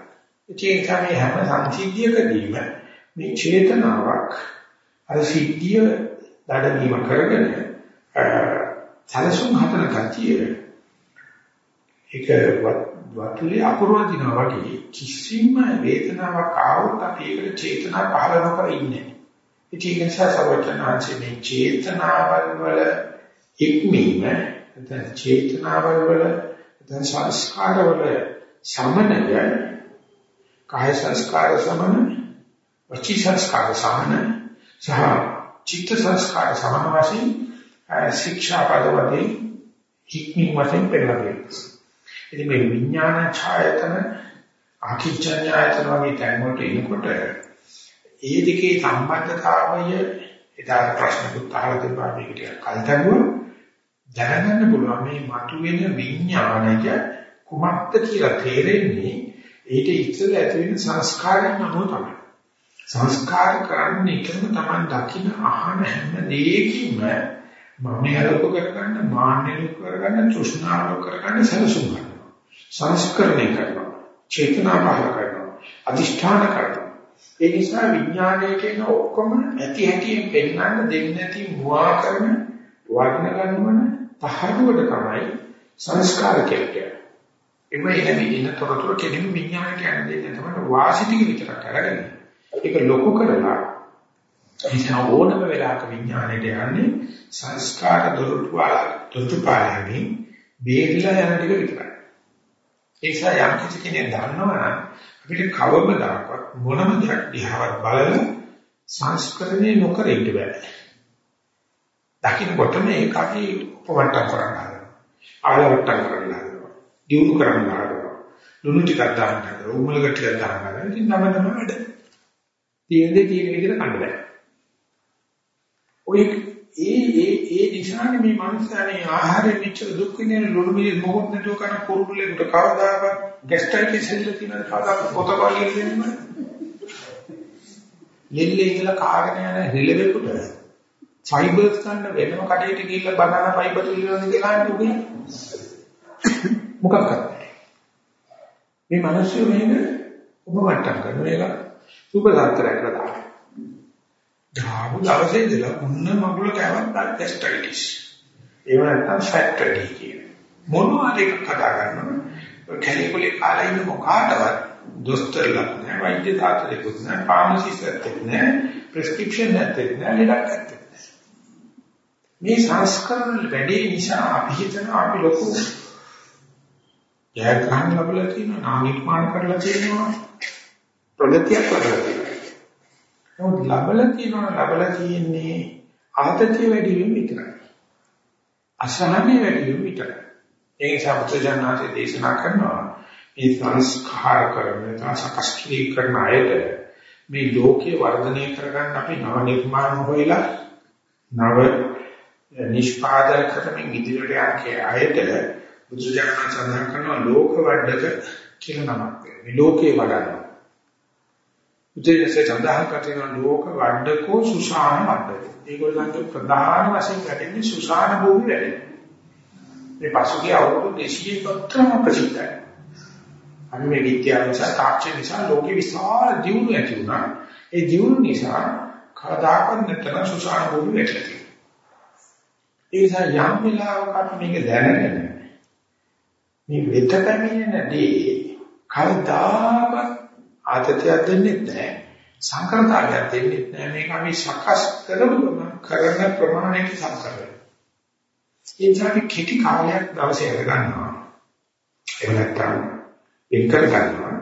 ඒ තමයි හැම සංසිද්ධියකදීම මේ චේතනාවක් අර සිද්ධිය දඩනීම කරගෙන සැලසුම් හතර කතිය ඒක වතුලේ අපරවදිනවා වගේ කිසිම වේදනාවක් ආවොත් අපි ඒකට චේතනා පහළ නොකර ඉන්නේ. ඒක නිසා සර්වඥාන්සේ මේ චේතනාවල් වල ඉක්මීම නැත්නම් චේතනාවල් වල නැත්නම් සංස්කාර වල සමනය කාය සංස්කාර සමන වචී සංස්කාර සමන සහ චිත්ත සංස්කාර සමන වශයෙන් ශික්ෂා පදවදී ඉක්මීම වශයෙන් පෙළගන්නවා. ඉතින් මේ විඥාන ඡායතන අකිච්ඡායතන වගේ තැන් වලට එනකොට ඒ දෙකේ සම්බන්ධතාවය එදා ප්‍රශ්නකුත් අහලා තිබ්බා මේක ටිකක් කල්තරුව දැනගන්න පුළුවන් මේ මතුවෙන විඥානය කුමක්ද කියලා තේරෙන්නේ ඊට ඉස්සෙල් ඇති වෙන සංස්කාරයන් අනුව තමයි. සංස්කාර කරන්නේ එකම Taman දකින්න අහන හැම දෙයකින්ම මම හලක කරගන්න, මාන්නය කරගන්න, තෘෂ්ණාව කරගන්න සැලසුම් කරනවා. සංස්කරණය කරනවා චේතනා පහල කරනවා අදිෂ්ඨාන කරනවා. ඒ නිසා විඥානයේ කියන ඔක්කොම ඇති හැටියෙන් පෙන්වන්න දෙන්නේ නැති මුවා කරන වර්ණ ගන්නවන පහළුවට තමයි සංස්කාර කියන්නේ. එම එන විදින තොරතුරු කෙනෙක් විඥාන කියන්නේ දෙන්න තමයි වාසිතික විතරක් අරගෙන. ඒක ලොකු කරලා නිසා ඕනම වෙලාවක විඥාණයට යන්නේ සංස්කාර දොරටු වල දොරටු පාලනයෙන් බේරිලා යන ටික විතරයි. ඒ නිසා යම් කිසි කෙනෙක් දන්නවනම් අපිට කවමදාකවත් මොනම දෙයක් දිහාවත් බලලා සංස්කරණය නොකර ඉන්න බෑ. දකින්නකොටම ඒක අපි උපවට්ටම් කරන්න හදනවා. ආලවට්ටම් කරන්න හදනවා. දියුණු කරන්න හදනවා. ලුණු ටිකක් දාන්න හදනවා. උමුලක ටිකක් දාන්න හදනවා. ඉතින් නම තමයි වැඩ. තියෙන්නේ තියෙන විදිහට කන්න බෑ. ඔය ඒ ඒ ඒ දිශානේ මේ මනුස්සයනේ ආහාරෙ මෙච්චර දුක් විඳින ලුණු මිල මොකොත් නැතුව කරන කුරුල්ලෙකුට කවදාවත් ගැස්ට්‍රයිටිස් හැදිලා තියෙනවද කවදාවත් පොත වගේ දෙන්නේ නෙල්ලේ ඉඳලා කාගෙන යන රිලෙවෙකුට ෆයිබර්ස් ගන්න වෙනම කඩේට ගිහිල්ලා බනන ෆයිබර් ඉල්ලනද කියලා අහන්නේ උගේ මොකක්ද? මේ මිනිස්සු මේක උපමට්ටම් කරන මේක සුපර් සත්‍යයක් කරලා දාපු දවසේ ඉඳලා මුන්න මගුල කෑවත් ගැස්ට්‍රයිටිස්. ඒව නැත්තම් ෆැක්ටරි කියන. මොනවද එක කතා කරනවා. කැලිකුලේ කාලා ඉන්න මොකාටවත් දොස්තරලා නෑ වෛද්‍ය තාත්තලෙකුත් නෑ ෆාමසිස්ට්ලෙක් නෑ ප්‍රෙස්ක්‍රිප්ෂන් නැත්තේ නෑ ලෙඩක් නැත්තේ. මේ සංස්කරණ වැඩි නිසා අපි හිතන අපි ලොකු ජයග්‍රහණ ලැබලා තියෙනවා නාම නිර්මාණ කරලා තියෙනවා ප්‍රගතියක් ලැබලා තියෙනවා නමුත් ලබලා තියෙනවා ලබලා තියෙන්නේ ආතතිය වැඩි වීම විතරයි. අසහනෙ වැඩි වීම විතරයි. ඒ නිසා බුදුජානනාථේ දේශනා කරනවා මේ සංස්කාර කරන සකස් කරන අයට මේ ලෝකේ වර්ධනය කරගන්න අපි නව නිර්මාණ හොයලා නව නිෂ්පාදන කරමින් ඉදිරියට යන්නේ අයට බුදුජානක සඳහන් කරනවා ලෝක වඩක කියලා නමක්. මේ ලෝකේ වඩනවා. උදේසේ සඳහන් කරන ලෝක වඩකෝ සුසාන වඩකෝ. ඒගොල්ලන්ගේ ප්‍රධාන වශයෙන් වැටෙන්නේ සුසාන භූමි වැඩේ. මේ පසුගිය අවුරුදු 200 කට ප්‍රසිද්ධයි. අනු මේ විද්‍යාව නිසා තාක්ෂණ නිසා ලෝකෙ විශාල දියුණුව ඇති වුණා. ඒ දියුණුව නිසා කවදාකවත් නැතර සුසාන භූමි වැටෙන්නේ. ඒ නිසා යම් වෙලාවක අපි මේක දැනගෙන මේ වෙත පැමිණෙනදී කවදාකවත් ආතතියක් දෙන්නේ නැහැ. සංකල්පයක් දෙන්නේ නැහැ. මේක අපි සකස් කරමුම කරන ප්‍රමාණයට සංකල්පය. ඒ නිසා කෙටි කාලයක් දවසේ අර ගන්නවා. එහෙම නැත්නම් එක් කර ගන්නවා.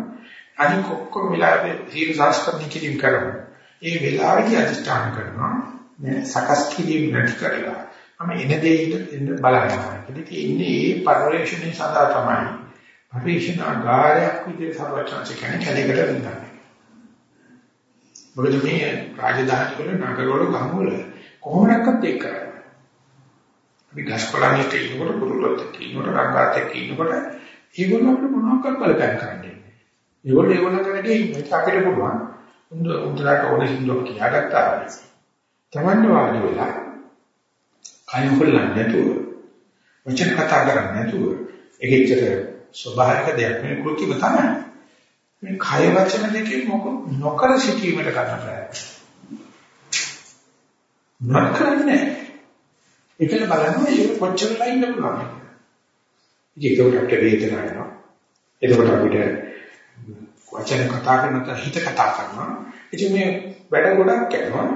අනික ඔක්කොම වෙලාවේ සීල සංස්කරණය කිරීම කරනවා. ඒ වෙලාවේදී අධිෂ්ඨාන කරනවා. මේ සකස් කිරීම නැති කරලා මම එන දෙයට එන්න බලනවා. ඉතින් ඉන්නේ මේ පරිශ්‍රණය සඳහා තමයි. පරිශ්‍රණාගාරයක් විදිහට සර්වචන්ස කියන්නේ කැලේකට විඳන්නේ. මොකද මේ රාජධානි වල නගර වල ගම් වල කොහොමඩක්වත් ඒක කරන්නේ. අපි ගස්කොළානිට ඉන්නකොට පුරුලොත් ඉන්නකොට රංගාත් එක්ක ඉන්නකොට ඒගොල්ලෝ අපිට මොනවාක්වත් බලපෑම් කරන්නේ නැහැ. ඒගොල්ලෝ ඒගොල්ලන්ට වැඩි ඉන්නේ අපිට පුළුවන්. උන්ද උන්දලට ඕනේ සින්දුවක් කියාගත්තා. තමන්ට වාඩි වෙලා කය හොල්ලන්නේ නැතුව වචන කතා කරන්නේ නැතුව ඒකෙච්චර ස්වභාවික දෙයක් මේ කෘතිම තමයි. මේ කය වචන දෙකේ මොක නොකර සිටීමට ගන්න බෑ. නොකරන්නේ. ඒකල බලනවා ඒක කොච්චරලා ඉන්න පුළුවන්. ඉතින් ඒකට වේදනාව එනවා. එතකොට අපිට වචන කතා කරනකොට හිත කතා කරනවා. ඉතින් මේ වැඩ ගොඩක් කරනවා.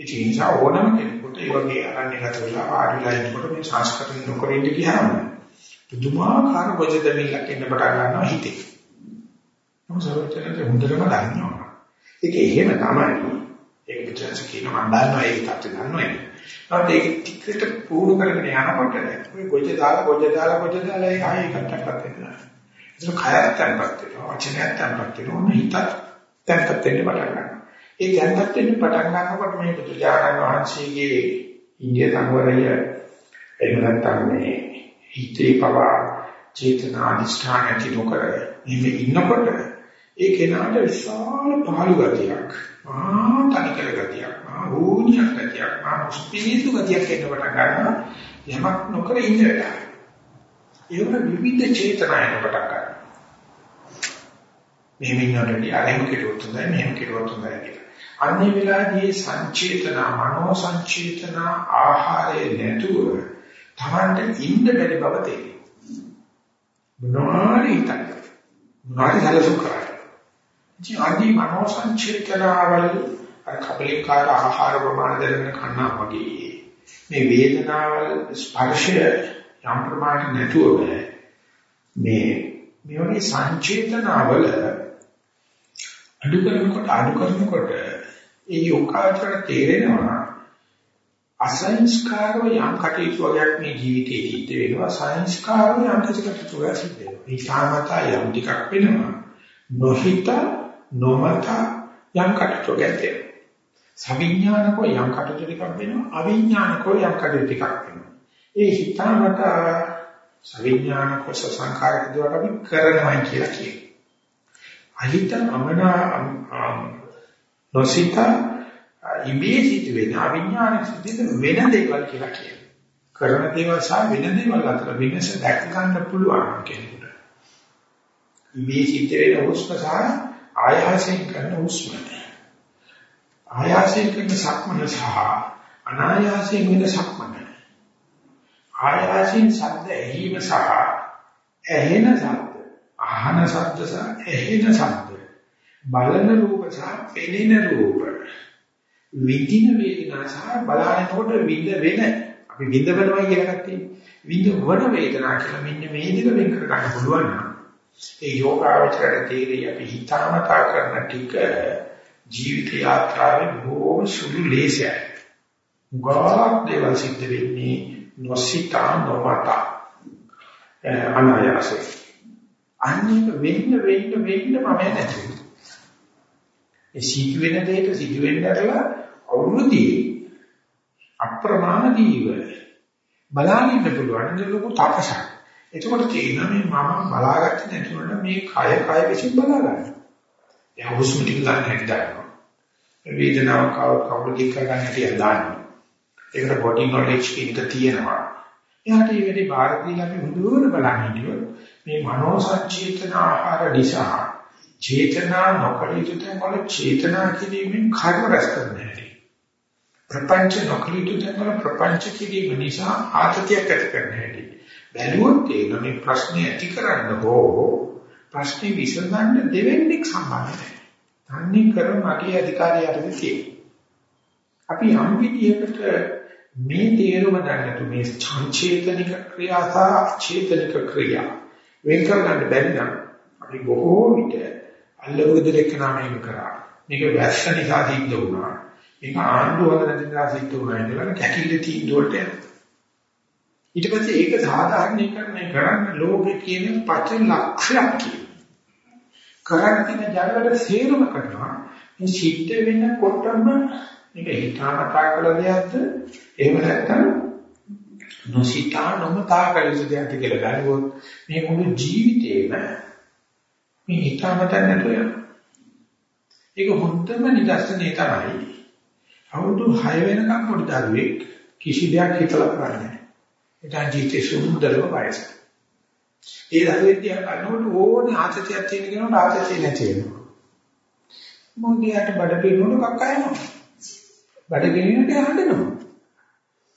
ඉතින් ඒ නිසා ඕනම කෙනෙකුට ඒ වගේ අරන්නේ ගත වෙලා ආඩිලා ඉන්නකොට මේ සංස්කෘතිය නොකර ඉන්න ගියාම පුදුමාකාර බොජ දෙමිලක් එන්න පටන් ගන්නවා හිතේ. මොසවචනට හොඳටම දන්නවා. ඒක එහෙම තමයි. ඒක පිටරස කියන මම දන්නවා ඒක තාත්තේ දන්නවා ඒක. නමුත් ඒක ටිකට පුහුණු කරගෙන යනකොට ඔය ගොජ දාලා ගොජ දාලා ගොජ දාලා ඒ ආයෙ කට්ටක්පත් වෙනවා. ඒක කයත් තැන්පත් වෙනවා. වචනයත් තැන්පත් වෙනවා. හිතත් තැන්පත් වෙන්න පටන් ගන්නවා. ඒ තැන්පත් වෙන්න පටන් ගන්නකොට මේ බුදුජානක වහන්සේගේ ඉන්දිය සංවරය එහෙම නැත්නම් මේ හිතේ පවා චේතනා අධිෂ්ඨාන ඇති නොකර ඉන්නේ ඉන්නකොට ඒ කෙනාට විශාල පහළු ගතියක් ආ තනිකර ගතියක් ආ ඕනියක් ගතියක් ආ ස්පීතු ගතියක් එන්න පටන් ගන්නවා යමක් නොකර ඉන්න වෙලාව. ඒ වගේ විවිධ චේතනා එන්න පටන් ගන්නවා. මෙහෙම ඉන්නකොට අරෙම කෙරුවොත් හොඳයි මෙහෙම කෙරුවොත් හොඳයි කියලා. අන්නේ වෙලාවේදී සංචේතන මනෝ සංචේතන ආහාරය නැතුව තමන්ට ඉන්න බැරි බව තේරෙනවා. මොනවාරි හිතන්න. මොනවාරි සැලසුම් කරන්න. ඉතින් අදී මනෝ සංචේතනාවල කපලිකාර ආහාර ප්‍රමාණ දැනගෙන කන්නා වගේ මේ වේදනාවල් ස්පර්ශය යම් ප්‍රමාණයක් නැතුව මේ මේ වගේ සංචේතනාවල අඩු කරනකොට අඩු කරනකොට ඒ යෝගාචර තේරෙනවා අසංස්කාරව යම් කටයුතු වගේක් මේ ජීවිතේ සිද්ධ වෙනවා. සංස්කාරව යම් කටයුතු වගේක් සිද්ධ වෙනවා. ඒ තාමතා යම් ටිකක් වෙනවා. නොහිත නොමත යම් කටයුතු වගේක් වෙනවා සවිඥානිකව යම් කටයුතු ටිකක් වෙනවා. අවිඥානිකව යම් කටයුතු ටිකක් වෙනවා. ඒ හිතාමත සවිඥානිකව සංස්කාරක දුවට අපි කරනවා කියලා කියනවා. අහිත අමනා නොසිත ඉබේ සිට වෙන අවිඥානික සිද්ධ වෙන දේවල් කියලා කියනවා. කරන දේවල් සහ වෙන දේවල් අතර වෙනස දැක ගන්න පුළුවන් කෙනෙකුට. ඉබේ සිට වෙන හුස්ම සහ ආයාසයෙන් කරන හුස්ම. ආයාසයෙන් කරන සක්මන සහ අනායාසයෙන් වෙන සක්මන. ආයාසයෙන් ශබ්ද ඇහිම සහ ඇහෙන ශබ්ද, අහන ශබ්ද සහ ඇහෙන ශබ්ද. බලන රූප සහ පෙනෙන රූප විඳින වේදනා සහ බලනකොට විඳ වෙන. අපි විඳවනවා කියලා එකක් තියෙනවා විඳ වන වේදනා කියලා මෙන්න මේ දෙක වෙන් කර ගන්න පුළුවන් නම් ඒ යෝගාවචරයට තේරෙයි අපි හිතාමතා කරන ටික ජීවිත යාත්‍රාවේ බොහොම සුළු ලේසියයි ගොඩක් දේවල් සිද්ධ වෙන්නේ නොසිතා නොමත. අනායාසයෙන්. අනික වෙන්න වෙන්න වෙන්න මම නැති ඒ සිදු වෙන දෙයට සිදු වෙන්න ඇරලා අවුරුදී අප්‍රමාණ දීව බලන්න පුළුවන් ඒක ලොකු තාපසක්. එතකොට තේිනවා මේ මම බලාගත්තේ නැතුනට මේ කය කය විසින් බලා ගන්න. දැන් හුස්ම ටික ගන්න හැටි දානවා. වේදනාව කව කවුරු දික් කරගන්න හැටි දානවා. ඒකට බොඩි නොලෙජ් කියන එක තියෙනවා. එයාට මේ වෙලේ ಭಾರತೀಯ අපි හුදුවන බලන්නේ කිව්වොත් මේ මනෝ සංචේතන ආහාර නිසා චේතනා නොකළ යුතු තැන් වල චේතනා කිරීමෙන් කර්ම රැස් කරන්න හැටි. ප්‍රපංච නොකලිතු තැන් වල ප්‍රපංච කිරීම නිසා ආතතියක් ඇති කරන්න හැටි. බැලුවොත් ඒක මේ ප්‍රශ්නේ ඇති කරන්න හෝ ප්‍රශ්නේ විසඳන්න දෙවෙනික් සම්බන්ධ නැහැ. තන්නේ කර මගේ අධිකාරිය යටතේ තියෙනවා. අපි යම් විදියකට මේ තේරුම ගන්නතු මේ සංචේතනික ක්‍රියා සහ චේතනික ක්‍රියා වෙන් කරගන්න බැරි නම් අපි බොහෝ විට අල්ලවුද දෙක නාමයෙන් කරා. මේක වැස්ස නිසා සිද්ධ වුණා. මේක ආණ්ඩුව හදන නිසා සිද්ධ වුණා කියලා කැකිල්ල තීන්දුවට යනවා. ඊට පස්සේ ඒක සාධාරණීකරණය කරන්න ලෝකේ කියන පච ලක්ෂයක් කියනවා. කරන්නේ ජනවල සේරම කරනවා. මේ සිද්ධ වෙනකොටම මේක හිතාමතා කළ දෙයක්ද එහෙම නැත්නම් නොසිතා නොමතා කළ දෙයක්ද කියලා බලුවොත් මේ මුළු ජීවිතේම මේ හිතාමතන් නැතුව යනවා. ඒක හොඳම නිදර්ශනය තමයි. අවුරුදු 6 වෙනකම් පොඩි දරුවෙක් කිසි දෙයක් හිතලා කරන්නේ නැහැ. ඒක ජීවිතේ සුන්දරව වයස. ඒ දරුවෙක් දිහා බලනකොට ඕනේ ආතතියක් තියෙන කෙනාට ආතතිය නැති වෙනවා. මොන්දියට බඩ පිරුණොත් කක්ක එනවා. බඩ ගෙනියනට හඬනවා.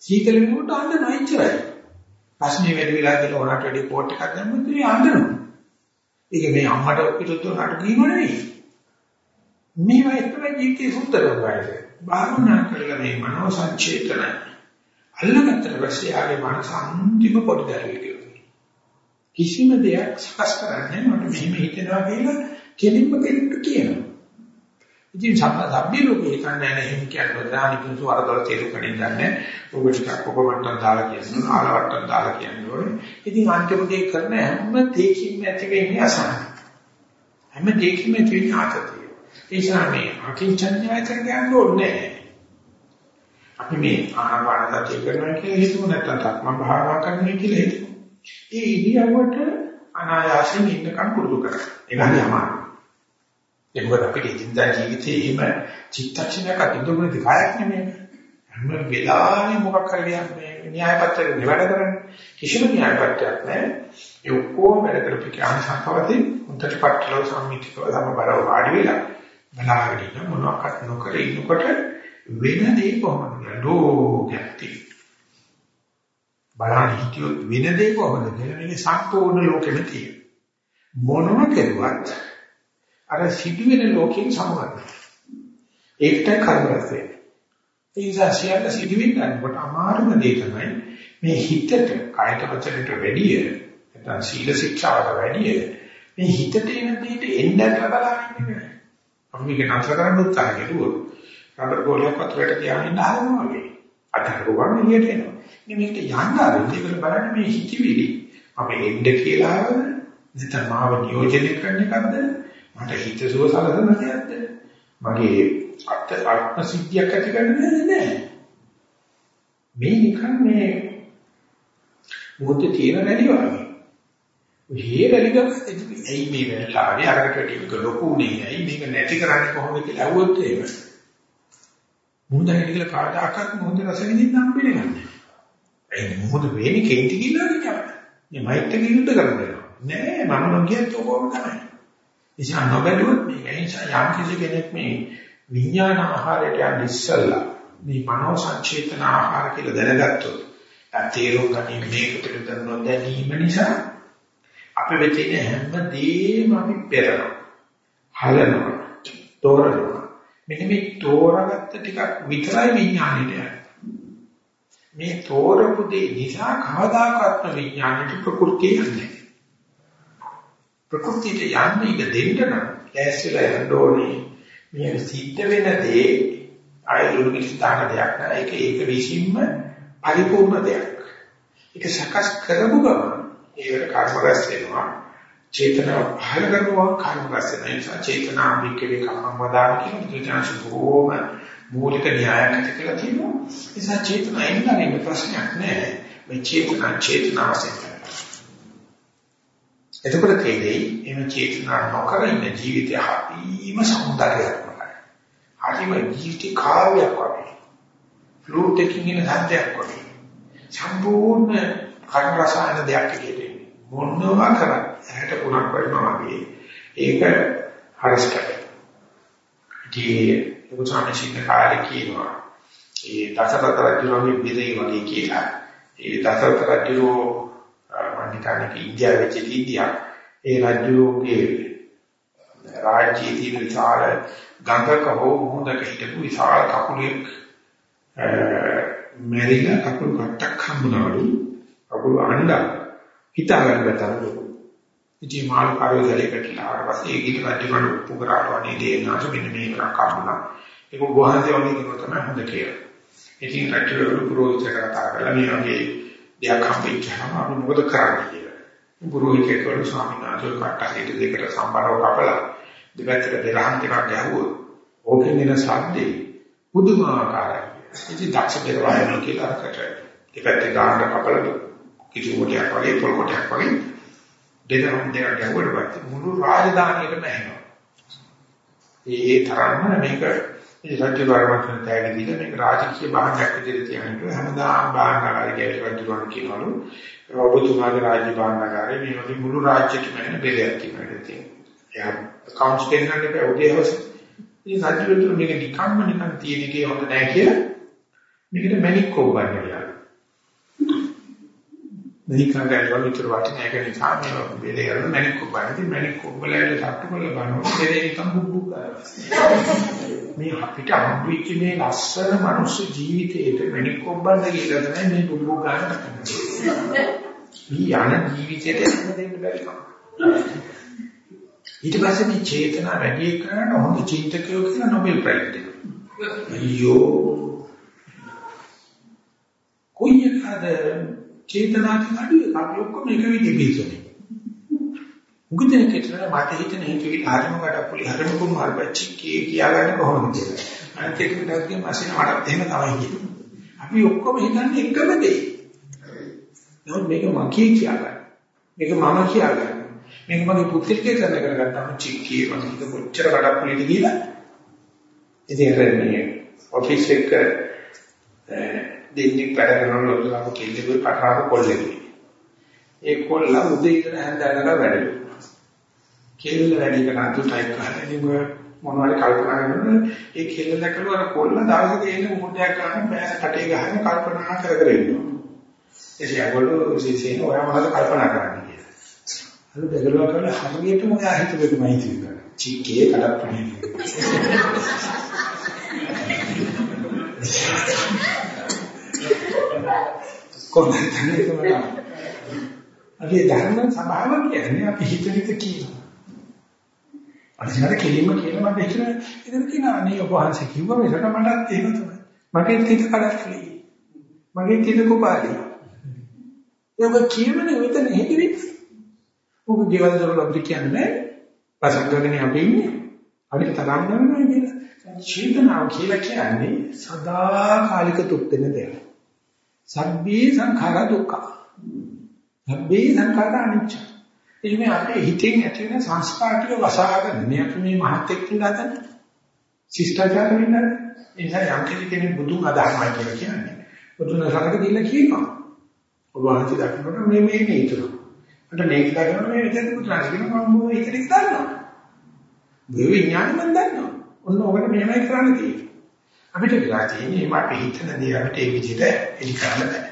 සීතල වෙනකොට අඬන අයිචරයි. ප්‍රශ්නේ වැඩි වෙලා කියලා උනාට වැඩි කෝට් එකක් දැම්මොත් මේ අඬනවා. ඒක මේ අම්මට විරුද්ධව නඩු කියනව නෙවෙයි. මේවා තමයි ජීවිතේ සුන්දරව ගායද. භාවනා කරලා මේ මනෝ සංචේතන අල්ලගත්තට පස්සේ ආගේ මනස අන්තිම පොඩි දරුවෙක් කිසිම දෙයක් සකස් කරන්නේ මට මෙහෙම හිතෙනවා කියලා කෙලින්ම කෙලින්ම කියනවා. ඉතින් සම්බන්ධ ලෝකේ කන්නේ නැහැ. එහෙම කියනවා දානි කිසු වරදොල තේරු කණින් දන්නේ ඔබ ටිකක් ඔබ වට්ටම් දාලා කියනවා. ආලවට්ටම් දාලා කියනවා ඉතින් අන්තිමට ඒ කරන හැම දෙයකින්ම ඇති වෙන්නේ අසහන හැම දෙයකින්ම ඇති වෙන්නේ ආතතිය. ඒ නිසා මේ අකින්චඤ්ඤායතන කියන්නේ ඕනේ අපි මේ ආනාපාන සතිය කරනවා කියලා හිතමු නැත්නම් තක්ම භාවනා කරනවා කියලා හිතමු ඒ ඉරියව්වට අනායාසයෙන් ඉන්නකම් පුරුදු කරගන්න. ඒක හරි අමාරුයි. ඒක මොකද අපිට ඉදින්දා ජීවිතේ එහෙම චිත්තක්ෂණයක් අදින්දුනේ දෙකයක් නෙමෙයි. හැම වෙලාවෙම මොකක් හරි මේ න්‍යාය පත්‍රයක නිවැරදි කරන්නේ. කිසිම න්‍යාය පත්‍රයක් නැහැ. ඒ ඔක්කොම වැඩ කරපු කියන සංකවදී උන්ට පටලව සම්මිතිකව සමබරව වාඩි වෙලා බලාගෙන ඉන්න මොනවාක්වත් නොකර ඉන්නකොට වෙන දේ කොහොමද ලෝකයක් බලන්න හිතියොත් වෙන දේ කොහොමද කියලා මේක සම්පූර්ණ ලෝකෙම තියෙන මොනම කෙරුවත් අර සිදුවෙන ලෝකයෙන් සමගන්න. ඒකට කර්ම රැස් වෙන්නේ. ඒ නිසා සියල්ල සිදුවෙන්නේ කොට අමාරුම දේ තමයි මේ හිතට කායට වචනට වැඩිය නැත්නම් සීල ශික්ෂාවට වැඩිය මේ හිතට එන දෙයට එන්න බලන්න ඉන්නේ. අපි මේක නතර කරන්න උත්සාහ කරුවොත් රබර් ගෝලයක් වතුරට තියාගෙන ඉන්න හදනවා වගේ. අතහරුවම එළියට එනවා. මේ මේකට යන්න ආරම්භ ඒකල බලන්න මේ හිතවිලි අපි එන්න කියලා නැත්නම් මාව නියෝජනය කරන එකක්ද මට හිතසුව සලසන දෙයක්ද? මගේ අත් ආත්ම සිද්ධියක් ඇති කරන්නේ නැහැ. මේ නිකන් මේ මොහොතේ තියෙන රැලි වගේ. ඔහේ රැලි ගන්න ඇයි මේ වෙලාවේ අරකට ටික ලොකුනේ ඇයි මේක නැති කරන්නේ කොහොමද කියලා අහුවොත් එහෙම. මොහොතේ කියලා කාටවත් මොහොතේ රස විඳින්න හම්බෙන්නේ නැහැ. ඒ මොහොත වෙන්නේ කේන්ති කියලා නේ. මේ මෛත්‍රී විරුද්ධ කරන්නේ. නෑ මම නොකියත් ඔකම තමයි. නිසා නොබැලුවොත් මේක නිසා යම් කිසි කෙනෙක් මේ විඥාන ආහාරයට යන්න ඉස්සල්ලා මේ මනෝ සංචේතන ආහාර කියලා දැනගත්තොත් තේරුම් ගන්නේ මේක පිළිබඳව නොදැනීම නිසා අපි වෙතින හැම දෙයක්ම අපි පෙරනවා හලනවා තෝරනවා මෙන්න මේ තෝරගත්ත ටිකක් විතරයි විඥාණයට මේ තෝරපු දේ නිසා කවදාකවත් විඥාණයට ප්‍රകൃතිය යන්නේ ප්‍රകൃතියට යන්න ඉඩ දෙන්න නම් ලෑස්තිලා යන්න ඕනේ. මේ සිද්ධ වෙන දේ ආයුරු කිසිතාක දෙයක් නෑ. ඒක ඒක විසින්ම පරිපූර්ණ දෙයක්. ඒක සකස් කරපු ගමන් ඒකට කර්ම රැස් වෙනවා. චේතනාව පහල කරනවා කර්ම රැස් වෙන නිසා චේතනා විකේ කර්ම වදාන කියන දුචාංශ බොහෝම මූලික න්‍යායක් ඇති කියලා තියෙනවා. ඒ නිසා චේතනා ඉන්නනේ ප්‍රශ්නයක් නෑ. මේ චේතනා චේතනාව සෙන්ටර්. එතකොට තේරෙයි එම චේතනා නොකර ඉන්න ජීවිතය හැම සමුදායක් වගේ. හරිම ජීවිතේ කාව්‍යයක් වගේ. ෆ්ලූට් එකකින් එන සත්‍යයක් වගේ. සම්පූර්ණ කර්ම රසායන දෙයක් කියලා. මොනවා කරත් ඇහැට පුණක් වඩනවා වගේ. ඒක හරස් කරේ. ඉතින් උසාවිසින් කාලේ කියනවා. ඒ දසරත රජුගේ බිරේ වගේ කියලා. ඒ දසරත රජු මම හිතන්නේ ඉන්දියාවේ චිලිදියා ඒ රාජ්‍යෝගේ රාජ්‍යයේ තියෙන විශාල ගඟක හෝ මුහුදක හිටපු විශාල කකුලෙක් මෙරිලා කකුල් කට්ටක් හම්බුනාලු කකුල අඬ හිතාගන්න තරම් ඉතින් මාළු කාර්යයකට ආවට පස්සේ ඒ ගිහින් රජුකට ඔප්පු කරාවනේ දේනාට මෙන්න මේක කම්බුණා ඒක ගෝහන්සේ වගේ කෙනෙක් තමයි හොඳ කියලා ඉතින් රජු පුරෝහිතකට කතා කරලා මේ වගේ දෙයක් හම්බෙච්චාම අපි මොකද කරන්නේ කියලා. පුරෝහිතයෙකුට ස්වාමීන් වහන්සේ කට්ටහිට දෙකට සම්බරව කපලා දෙපැත්තට දෙරහන් ටිකක් ගැහුවොත් ඕකෙන් එන සද්දේ පුදුමාකාරයි. ඉතින් දක්ෂ පෙරවයන කියලා අරකට දෙපැත්තේ ගානට කපලා කිසි කොටයක් වගේ පොල් කොටයක් වගේ දෙරහන් දෙක ගැහුවට පස්සේ මුළු රාජධානියටම ඇහෙනවා. ඒ තරම්ම මේක ඒ රාජ්‍ය වරමතන තෑගි දීලා මේක රාජකීය භාණ්ඩයක් විදිහට තියන්නේ හැමදාම භාණ්ඩාගාරය කියලා රජුරන් කියනවලු ඔබතුමාගේ රාජ්‍ය භාණ්ඩාගාරේ මේ වගේ මුළු රාජ්‍යයකම එන බෙලයක් තියෙනවා ඒක තියෙනවා. එයා කවුන්ට් දෙන්නන්නේ බෑ උදේ හවස. ඉතින් රජුරන් මේක නිකම්ම නිකන් තියෙන එකේ හොඳ නැහැ කියලා මේකට මැනික් කෝබන්න කියලා. මණිකා ගානවා විතර වටින එක නිසා මේ බෙලේ කරන මණික් කොබ්බන්නේ මණික් කොබ්බලයට සට්ටු කරලා බලනවා බෙලේ නිකන් බුබ්බු මේ අපිට හම්බෙච්ච මේ ලස්සන මනුස්ස ජීවිතේට මණික් කොබ්බන්න කියලා තමයි මේ බුබ්බු ගන්න මේ යන ජීවිතේට දෙන්න බැරි කම. ඊට පස්සේ මේ චේතනා වැඩි කරන හොඳ චින්තකයෝ කියලා නොබෙල් ප්‍රයිස් දෙනවා. අයියෝ. කොයි එකද චේතනාවෙන් අඩු එක අපි ඔක්කොම එක විදිහේ පිළිසොනේ. මුගදෙන කෙටර මට හිතෙන හිතේ ආරම කඩපුලි හරම කුම හරපච්චි කී කියාගන්න කොහොමද කියලා. අනිත් එක විතරක් මාසින මටත් එහෙම තමයි කියන්නේ. අපි ඔක්කොම හිතන්නේ එකම දේ. නමුත් මේක මගේ කියාගන්න. මේක මම කියාගන්න. මේක මගේ පුත්‍රිකේ කරන කරගත්තාම චික්කී වගේ කොච්චර කඩපුලිද කියලා. ඉතින් මේ ඔෆිස් එක දෙන්නේ වැඩ කරනකොට ලොකුලාම කෙල්ලෙකුයි පටාරු කොල්ලෙකුයි. ඒ කොල්ල උදේ ඉඳලා හැන්දෑනක වැඩලු. කෙල්ල වැඩි කරන අතු ටයිප් කරලා ඉතින් මොනවද කල්පනා කරනවද ඒ කෙල්ල දැකලා අර කොල්ල දවසක එන්නේ මොහොතයක් ගන්න බෑන කටේ ගහන කල්පනා කර කර ඉන්නවා. එසේ ඒගොල්ලෝ සිසින ඔයා මොනවද කල්පනා කරන්නේ කියලා. අර දෙගලුවා කරලා හරියටම ඔයා හිතුවේමයි තියෙන්නේ. චික්කේ කඩප්පුණේ. කොහොමද තනියම අපි ධර්ම සභාව කියන්නේ අපි හිත හිත කියනවා. අනිසාර කෙලින්ම කියන මට හිතන ඉතින් කියන අනේ ඔබ වහන්සේ කිව්වා මේකට මටත් එහෙම තමයි. මගේ හිත කඩක්ලි. මගේ හිත කුපාලි. ඔබ කියවනේ මෙතන හේතුවේ. ඔබ ගෙවල් දරවල අපිට කියන්නේ පසංගගෙන අපි ඉන්නේ. අපිට තරම් ගන්නවා කියලා. චේතනාව කියලා කියන්නේ සදාකාලික දුක් දෙන දෙයක්. සබ්බේ සංඛාර දුක්ඛ. සබ්බේ සංඛාර අනිච්ච. එimhe අපේ හිතෙන් ඇති වෙන සංස්කාර ටික වසහාගෙන මේ අපි මේ මහත් එක්ක ඉඳන් ශිෂ්ටාචාර වෙන්නේ. ඒ නිසා යම් කෙනෙක් බුදුන් අදහමයි කියලා කියන්නේ. බුදුන් ළඟට ගිහිල්ලා කියනවා. ඔබ වහන්සේ දකින්නට මේ මේ මේ ඉතුරු. මට මේක දකින්නට මේ විදිහට පුත්‍රා කියනවා මම මොකද ඒක දන්නවා. මේ විඥාන මම දන්නවා. ඔන්න ඔකට මෙහෙමයි කරන්න තියෙන්නේ. අපිට වෙලා තියෙන්නේ මේ අපේ හිතන දේ අපිට ඒ විදිහට එලි කරන්න බෑ.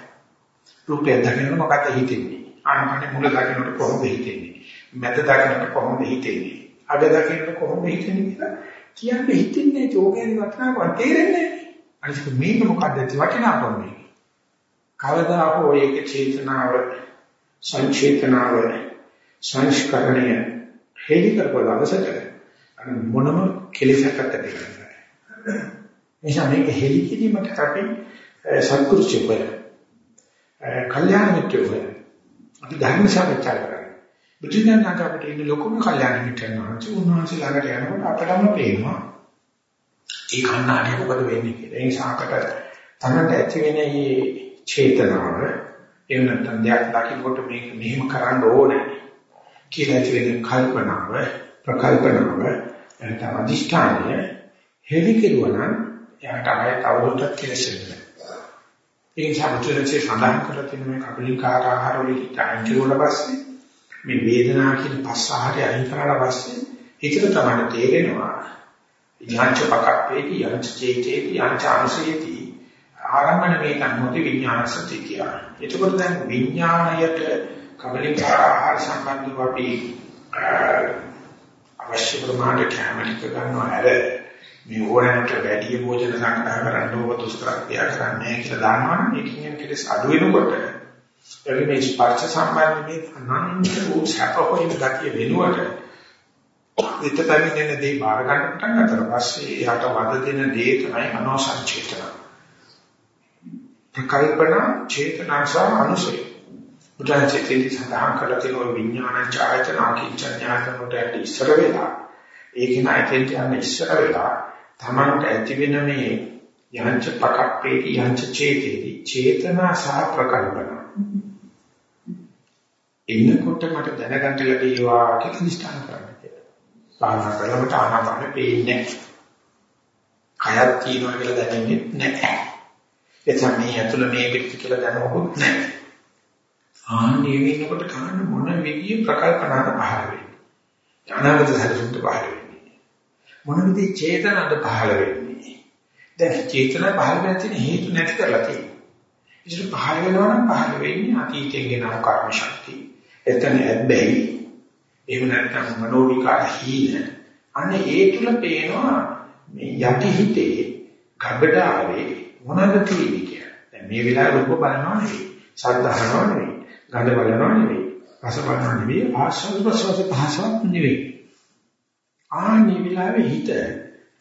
රූපය දකිනකොට මොකක්ද හිතෙන්නේ? ආනපනේ මුල දකිනකොට කොහොමද හිතෙන්නේ? මැද දකිනකොට කොහොමද හිතෙන්නේ? අග දකිනකොට කොහොමද හිතෙන්නේ කියලා කියන්නේ හිතෙන්නේ චෝකේ වටනාකම තේරෙන්නේ නැහැ. අනිත් මේක මොකක්ද වටිනාකම මේක. කවදා හෝ ඒක චේතනාව සංචේතනාව සංස්කරණය හේලි කරපුවා අවසට මොනම කෙලෙසකට දෙන්නේ නිසා මේක හෙලි කිරීමට අපි සත්පුරුෂය වෙන. කල්යාණ මිත්‍රය වෙන. අපි ධර්ම සාකච්ඡා කරන්නේ. බුදුදහම අපිට ඉන්න ලොකුම කල්යාණ මිත්‍රයන් වහන්සේ උන්වහන්සේ ළඟට යනකොට අපටම පේනවා. ඒ කන්නාඩිය මොකද වෙන්නේ කියලා. ඒ නිසා අපට තමන්ට ඇති වෙන මේ චේතනාව එහෙම නැත්නම් දෙයක් දකින්නකොට මේක මෙහෙම කරන්න ඕනේ කියලා ඇති වෙන කල්පනාව ප්‍රකල්පනාව එතන අදිෂ්ඨානය හෙලි කෙරුවා නම් එයාට ආයෙත් අවුරුද්දක් කෙලෙසෙන්නේ ඒ නිසා මුචලචේ සඳහන් කරලා තියෙන මේ කපලිකාර ආහාර වල හිතාන් කිරුවට පස්සේ මේ වේදනාව කියන පස් ආහාරය අයින් කරලා පස්සේ හිතට තමයි තේරෙනවා. යංච පකප්පේති යංච චේතේති යංච අනුසයති ආරම්භන මේ කන්නෝති විඥාන සත්‍ය කියලා. එතකොට දැන් විඥාණයට කබලිකාර ආහාර සම්බන්ධව අපි අවශ්‍ය ප්‍රමාණයට කැමලික ගන්නවා ඇර මේ ඕනෑමට වැඩි භෝජන සංග්‍රහ කරන්න ඕක දුෂ්කරක්‍රියා කරන්නේ කියලා දන්නවනම් ඒකෙන් යන කෙලස් අඩු වෙනකොට එළි මේ ස්පර්ශ සම්බන්ධ මේ අනන්ත වූ සැපෝයින් ගතිය වෙනුවට විතපමිනෙන දේ බාර ගන්න පටන් ගන්නතර පස්සේ එයාට වද දෙන දේ තමයි මනෝ සංචේතන. ප්‍රකල්පන චේතනා සහ අනුසය. බුදුන්සේ සඳහන් කළ තියෙන විඥාන ඡායතන අකින්චඥාතන වලට ඉස්සර වෙලා ඒක නයිතෙන් යන ඉස්සර වෙලා තමන්ට ඇති වෙන මේ යංච පකප්පේටි යංච චේතේටි චේතනා සහ ප්‍රකල්පන එන්නකොට මට දැනගන්න ලැබේවා කියලා නිස්ථාන කරන්න කියලා. භාවනා කරනකොට ආනාපානෙ පේන්නේ කයක් තියෙනවා කියලා දැනෙන්නේ නැහැ. එතන මේ ඇතුළ මේ පිට කියලා දැනවොත් නැහැ. ආන්නේ වෙනකොට කාණ මොන විදිය ප්‍රකල්පනාද පහළ වෙන්නේ. අනාගත සැලසුම්ට පහළ වෙන්නේ. මොන විදිහේ චේතනද පහළ වෙන්නේ. දැන් චේතන පහළ වෙන තියෙන හේතු නැති කරලා තියෙනවා. ඉතින් පහළ වෙනවා නම් පහළ වෙන්නේ අතීතයෙන් ගෙනාව කර්ම ශක්තිය. එතන ඇබ්බැහි එහෙම නැත්නම් මනෝවිකාර හීන. අනේ ඒ තුල පේනවා මේ යටි හිතේ ගබඩාවේ මොනවද තියෙන්නේ කියලා. දැන් මේ වෙලාවේ රූප බලනවා නෙවෙයි. ශබ්ද අහනවා නෙවෙයි. ගඳ බලනවා නෙවෙයි. රස බලනවා නෙවෙයි. ආස්වාද ප්‍රසවාස පහසක් නෙවෙයි. ආන්නේ වෙලාවේ හිත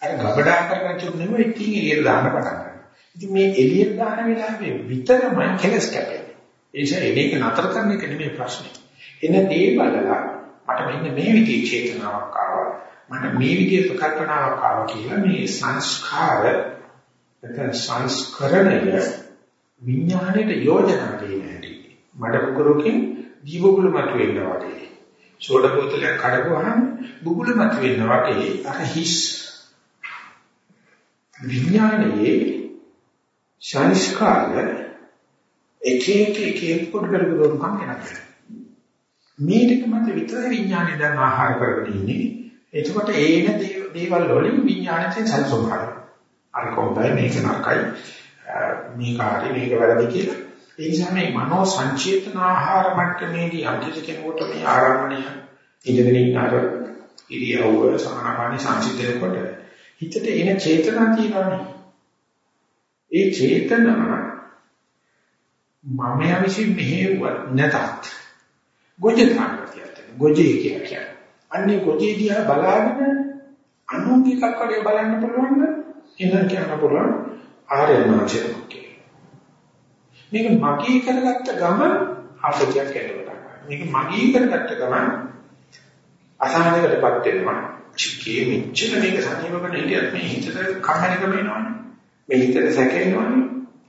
අර ගබඩා කරගෙන තිබුණ නෙවෙයි ඉතින් එළියට දාන්න පටන් ගන්නවා. ඉතින් මේ එළියට දාන වෙලාවේ විතරමයි කෙලස් කැපෙන්නේ. ඒ නිසා එළියක නතර කරන එක නෙමෙයි ප්‍රශ්නේ. එන දේ බලලා මට මෙන්න මේ විදිහේ චේතනාවක් ආවා. මට මේ විදිහේ ප්‍රකල්පනාවක් ආවා කියලා මේ සංස්කාර නැත්නම් සංස්කරණය විඥාණයට යෝජනා දෙන්න හැටි. මඩ කුරුකින් ජීවකුල මත වෙනවා වගේ. සෝඩ බෝතලයක් කඩපුවාම බුබුල මත වෙනවා වගේ අර හිස් විඥානයේ සංස්කාර එක එක එක එක පොඩ කරගෙන කරනවා මේ ටික මත විතර විඥානේ දැන් ආහාර කරගෙන ඉන්නේ. එතකොට ඒන දේවල් වලින් විඥානයෙන් සැලසුම් කරනවා. අර කොහොමද මේක නරකයි මේක හරි මේක වැරදි කියලා. ඒ නිසා මේ මනෝ සංචේතන ආහාර මට්ටමේදී අන්තිම කෙනෙකුට මේ ආරම්භණය ඉඳගෙන ඉන්න අර ඉරියව්ව සමානපාණි සංසිද්ධ හිතට එන චේතනා තියෙනවානේ. ඒ චේතනා මම යවිසින් මෙහෙවුවත් නැතත් ගොජ දානකතියක් ගොජේ කියලා කියන්නේ. අන්නේ ගොජේ දිහා බලාගෙන අනුන්ගේ එකක් වගේ බලන්න පුළුවන් නම් එන කියන්න පුළුවන් ආර්යනාචරයක් කියලා. මේක මගේ කරගත්ත ගමන් ආපතියක් එනවා. මේක මගේ කරගත්ත ගමන් අසහනයකටපත් වෙනවා. චිකේ මෙච්චර මේක සතියවකට හිටියත් මේ හිතට කම්මැලිකම එනවනේ. මේ හිතට සැකෙනවනේ.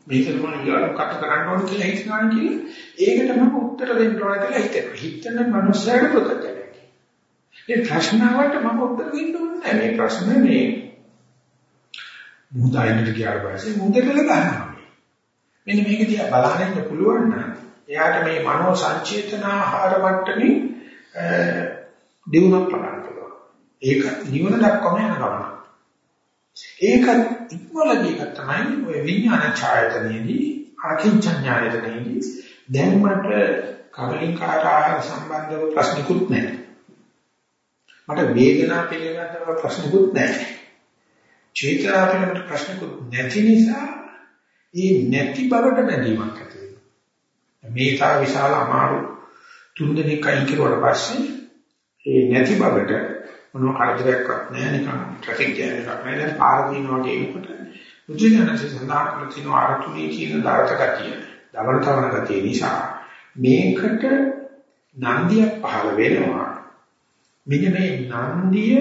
මේක මොන ඊළඟ කට කරන්න ඕන කියලා හිතනවා කියලා ඒකට මම උත්තර දෙන්න ඕන කියලා හිතෙනවා. හිතන මනුස්සයෙක් පුතජනක. මේ ප්‍රශ්නාවට මම උත්තර දෙන්න ඕනේ නැහැ. මේ ප්‍රශ්නේ මේ මුදායින්ට ගියාට පස්සේ මුදෙකල ගන්නවා. මෙන්න මේක දිහා බලන්න පුළුවන් නම් එයාට මේ මනෝ සංචේතන ආහාර මට්ටමේ දිනුවක් පටන් ගන්නවා. ඒක නිවන දක්වාම යන ගමන. ඒක ඉක්මවලදී එක තමයි ඔය විඥාන ඡායතනෙදී අකින්චඤ්ඤායතනෙදී දැන් මට කබලින්කාර ආහාර සම්බන්ධව ප්‍රශ්නිකුත් නැහැ. මට වේදනාව පිළිබඳව ප්‍රශ්නිකුත් නැහැ. චේතනා පිළිබඳව ප්‍රශ්නිකුත් නැති නිසා ඒ නැති බවට බැඳීමක් ඇති වෙනවා. මේ තා විශාල අමාරු තුන් දෙනෙක් අයින් කරුවාට පස්සේ ඒ නැති බවට මොන කරදරයක්වත් නැහැ නිකන් ට්‍රැෆික් ජෑම් එකක් නැහැ දැන් පාර දිනවා වගේ එනකොට බුදුජානක සඳහන් කළ තියෙන ආරතුනේ කියන දාරක ගතිය දවල් තවන ගතිය නිසා මේකට නන්දියක් පහළ වෙනවා මෙන්න මේ නන්දිය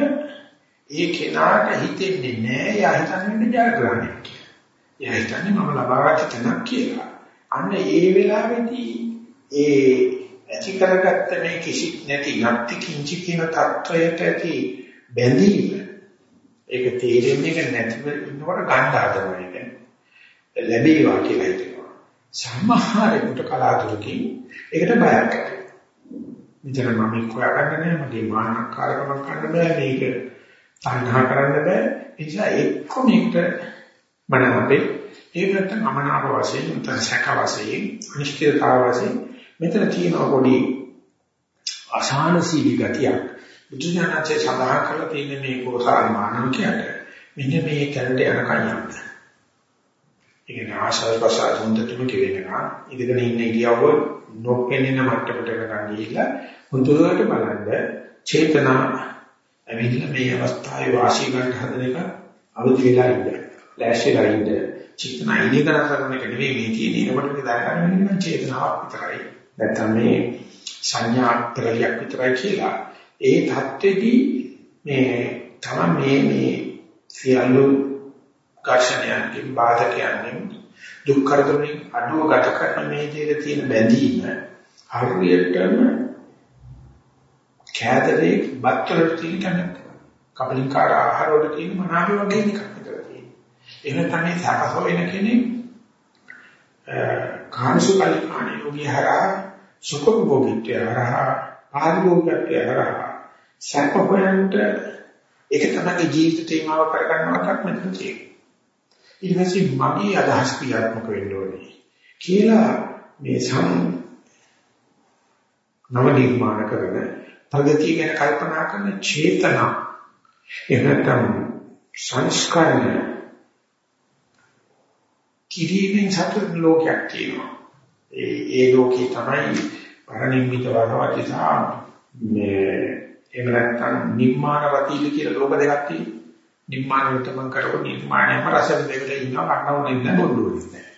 ඒ කෙනාට හිතෙන්නේ නෑ යා හිතන්නේ ජයග්‍රහණයක් කියලා. එයා හිතන්නේ මම ලබාගත් තැනක් කියලා. අන්න ඒ වෙලාවේදී ඒ ඇති කරගත්ත මේ කිසිත් නැති යක්ති කිංචි කියන தত্ত্বයට ඇති බැඳීම ඒක තේරෙන්නේ නැ නැතිව ඉන්නකොට ගන්න හදනවා ඒක. ලැබේවා කියලා හිතනවා. සමහරෙකුට කලාතුරකින් ඒකට බයක් ඇති. මෙතන මම හොයාගන්න නෑ මගේ මානකාරකමක් කරන්න බෑ මේක තණ්හා කරන්න බෑ. ඒ නිසා එක්ක මේකට මන අපේ ඒක නැත්නම් අමනාප වශයෙන් නැත්නම් සැක වශයෙන් අනිශ්චිතතාව වශයෙන් මෙතන තියෙන පොඩි අසහනශීලී ගතියක් බුදුසසුනේ සඳහන් කරලා තියෙන මේ කෝසාර මානවකයට මෙන්න මේ තැනට යන කණියක්. ඒක නාසල් ප්‍රසාර හොඳටම කියවෙනවා. ඉඳගෙන ඉන්න ඉරියව්ව නොපෙනෙන මට්ටමට ගන්න ගිහිල්ලා හොඳට බලන්න චේතනා ඇවිල්ලා මේ අවස්ථාවේ වාසී ගන්න හදන එක අවදි වෙලා ඉන්න. ලෑස්තිලා ඉන්න. චේතනා ඉන්නේ කරන එක නෙවෙයි මේ තියෙන්නේ. ඒකට මේ දාගන්න චේතනාවක් විතරයි. නැත්නම් මේ සංඥා ප්‍රලියක් විතරයි කියලා ඒ தත්ත්වෙදී මේ තම මේ මේ සියලු ඝර්ෂණයන්ගෙන් බාධකයන්ගෙන් දුක් කරදරෙන් අඩුව ගත කරන මේ දෙයට තියෙන බැඳීම හරියටම කෑදරේ බත්තලට තියෙන කනක් කපලින්කාර ආහාර වල තියෙන මනාපය වගේ එකක් විතර තියෙනවා. එහෙම තමයි සකස් වෙන කෙනෙක් කාංශුකලි ආනියෝගී හරහා සුඛභෝගීත්වය හරහා පාරිභෝගිකත්වය හරහා සැප හොයන්ට ඒක තමයි ජීවිත තේමාව කරගන්නවටත් මෙතන තියෙන්නේ. ඊට පස්සේ මගේ අදහස් ක්‍රියාත්මක වෙන්න ඕනේ. කියලා මේ සම් නව නිර්මාණ කරන ප්‍රගතිය ගැන කල්පනා කරන චේතනා එහෙනම් සංස්කරණ කිරීමෙන් සතුට ලෝකයක් තියෙනවා. ඒ ඒ ලෝකේ තමයි පරිනිම්මිත වරවතිසා මේ එහෙම නැත්නම් නිර්මාණවතීල කියලා ලෝක දෙකක් තියෙනවා. නිර්මාණ උත්තමන් කරව නිර්මාණයම රස දෙකට ඉන්නවා කන්නව නෙන්න බොල්ලුවනේ නැහැ.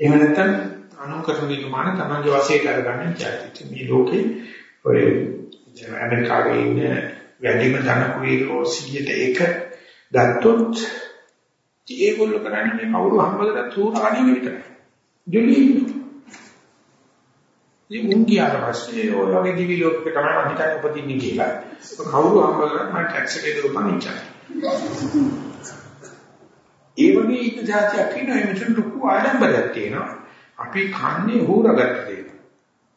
එහෙම නැත්නම් අනුකරණ නිර්මාණ තමයි වශයෙන් කරගන්න චෛත්‍ය. මේ ලෝකේ ඔය ඇමරිකාවේ ඉන්න වැඩිම ධන කුවීරෝ 100ට 1 ගත්තොත් ඒගොල්ලෝ කරන්නේ මේ කවුරු හම්බකලා තුන කණේ විතරයි. දෙලි ඉතින් මුන් ගියාට පස්සේ ඔය වගේ දිවි ලෝකෙක තමයි මම හිතන්නේ උපදින්නේ කියලා. කවුරු හම්බකලා මම ටැක්ස් එකේ දරපන් ඉච්චා. ඒ වගේ ඉන්න જાතියක් ඉන්නවා මෙතන ලොකු ආඩම්බරයක් තියෙනවා. අපි කන්නේ හොරගත්ත දේ.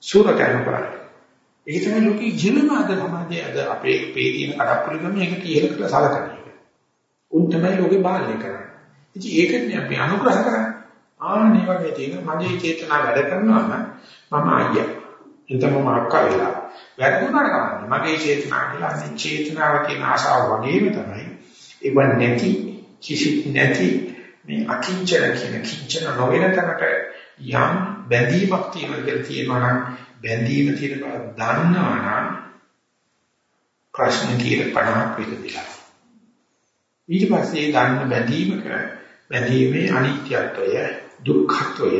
සූරකයන් කරන්නේ. ඒක තමයි ලෝකේ ජීවන අද සමාජයේ අද අපේ පේදීන කඩප්පුලිකම මේක කියලා කියලා සලකන එක. උන් තමයි ලෝකේ බාලනය කරන්නේ. ඉතින් ඒකනේ අපි අනුග්‍රහ කරන්නේ. ආන්නේ වගේ තියෙන මගේ චේතනා වැඩ කරනවා නම් මම අයියා. එතම මම අක්කා වෙලා. වැරදුනාට කමන්නේ. මගේ චේතනා කියලා අනේ චේතනාව කියන ආශාව වගේම තමයි. ඒව නැති කිසි නැති මේ අකිංචන කියන කිංචන නොවන තැනට යම් බැඳීමක් තියෙනවා කියලා තියෙනවා නම් බැඳීම තියෙන බව දන්නවා නම් ප්‍රශ්න කියලා පණක් විදිහට. ඊට පස්සේ ගන්න බැඳීමක බැඳීමේ අනිත්‍යත්වය දුක්ඛත්වය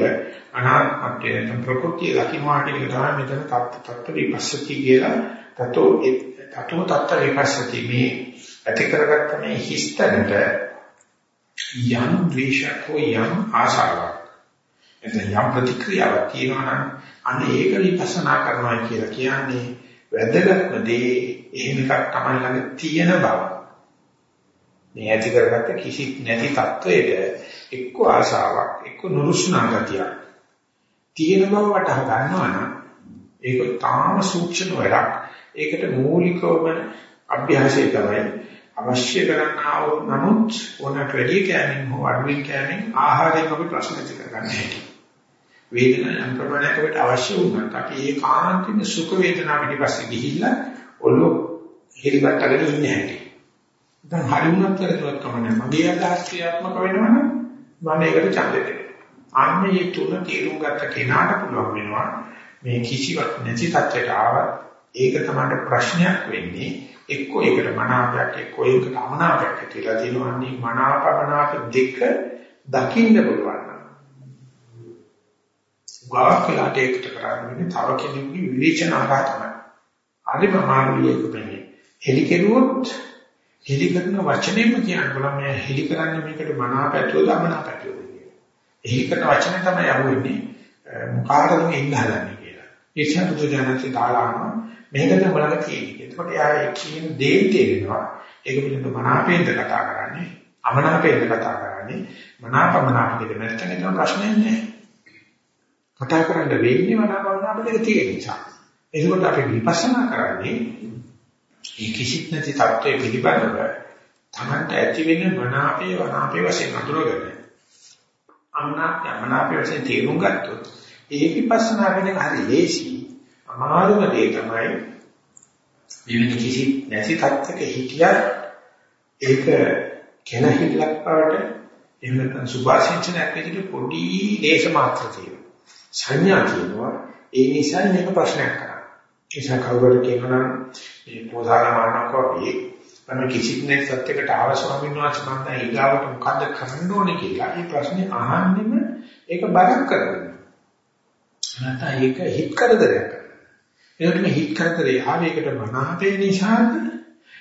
අනාත්මත්වය නැත්නම් ප්‍රകൃතිය දකින්නවා කියන එක තමයි මෙතන තත්ත තත්ත විපස්සති කියලා තතෝ තතෝ තත්ත විපස්සති මේ ඇති කරගත්ත මේ හිස්තනට යම් ද්වේෂයක් හෝ යම් ආශාවක් එතන යම් ප්‍රතික්‍රියාවක් තියෙනවා නම් අන්න ඒක විපස්සනා කරනවා කියලා කියන්නේ වැදගත්ම දේ එහෙම එකක් තමයි ළඟ තියෙන බව. මේ ඇති කරගත්ත කිසි නැති තත්වයක එක්ක ආශාවක් එක්ක නුරුස්නා ගතියක් තියෙන බව වටහා ගන්නවා නම් ඒක තාම සූක්ෂම වැඩක්. ඒකට මූලිකවම අභ්‍යාසය තමයි අවශ්‍ය කරන්නා වූ නමුත් ඕනට වැඩි කෑමෙන් හෝ අඩුවෙන් කෑමෙන් ආහාරයෙන් අපි ප්‍රශ්න ඇති කරගන්න හැටි. වේදනාව යම් ප්‍රමාණයකට අවශ්‍ය වුණත් අපි ඒ කාන්තින සුඛ වේදනාව පිටිපස්සේ ගිහිල්ලා ඔළුව හිරිබට්ටගෙන ඉන්නේ හැටි. දැන් හරිුණත් කරදරයක් කමන්නේ මගේ අදහස් ක්‍රියාත්මක වෙනවනම් මම ඒකට ඡන්දෙ දෙනවා. අන්න මේ තුන තේරුම් ගත්ත කෙනාට පුළුවන් වෙනවා මේ කිසිවක් නැති තත්ත්වයට ආවත් ඒක තමයි ප්‍රශ්නයක් වෙන්නේ එක්ක ඒකට මනාපයක් එක්ක ඒකට අමනාපයක් කියලා තියෙනවා අන්නේ මනාපමනාප දෙක දකින්න පුළුවන්. ගාකලාට ඒකට කරන්නේ තව කෙනෙකුගේ විවේචන ආකාර තමයි. අරිම මානවීයක වෙන්නේ. හෙලි කෙරුවොත් හෙලි කරන වචනේම කියන්න බලන්න මේ හෙලි කරන්නේ මේකට මනාපැතුවද අමනාපැතුවද කියලා. හෙලි කරන වචනේ තමයි අහුවෙන්නේ මොකාටද මේ ඉන්න හදන්නේ කියලා. ඒ නිසා බුදුජානකේ දාලාම මේක තමයි බලන්න තියෙන්නේ. එතකොට යා කියන දේ තේරෙනවා. ඒක පිළිබඳව මනාපෙන්ද කතා කරන්නේ අමනාපෙන්ද කතා කරන්නේ මනාපමනාප දෙක නැත්නම් ඒක ප්‍රශ්නයක් නෑ. කතා කරන්න වෙන්නේ මනාපමනාප දෙක තියෙන නිසා. ඒකෝට අපි විපස්සනා කරන්නේ ඒ කිසිත් නැති தත්ත්වයේ පිළිබඳව තමන්ට ඇති වෙන මනාපේ වනාපේ වශයෙන් අඳුරගෙන අමනාපය මනාපේ වශයෙන් තේරුම් ගත්තොත් ඒ විපස්සනා වෙන එක හරි ලේසි. අමාරුම දේ තමයි විවිධ කිසි නැති தත්ත්වක හිටියත් ඒක කෙනහිල්ලක් බවට එහෙම නැත්නම් සුභාසින්චනයක් විදිහට පොඩි දේශ මාත්‍ර තියෙනවා සංඥා තියෙනවා. ඒ නිසා මේක ප්‍රශ්නයක් කරා නිසා කවුරුහරි කියනවා මේ පොසාරමානක වගේ මම කිසිත් නැති සත්‍යයකට ආව ස්වාමීන් වහන්සේ මම දැන් ඊගාවට මොකද්ද කරන්න ඕනේ කියලා. මේ ප්‍රශ්නේ අහන්නෙම ඒක බරක් කරගන්න. නැත්නම් ඒක හිත් කරදරයක්. ඒකට මේ හිත් කරදරේ ආවේකට මනාපේ නිසාද?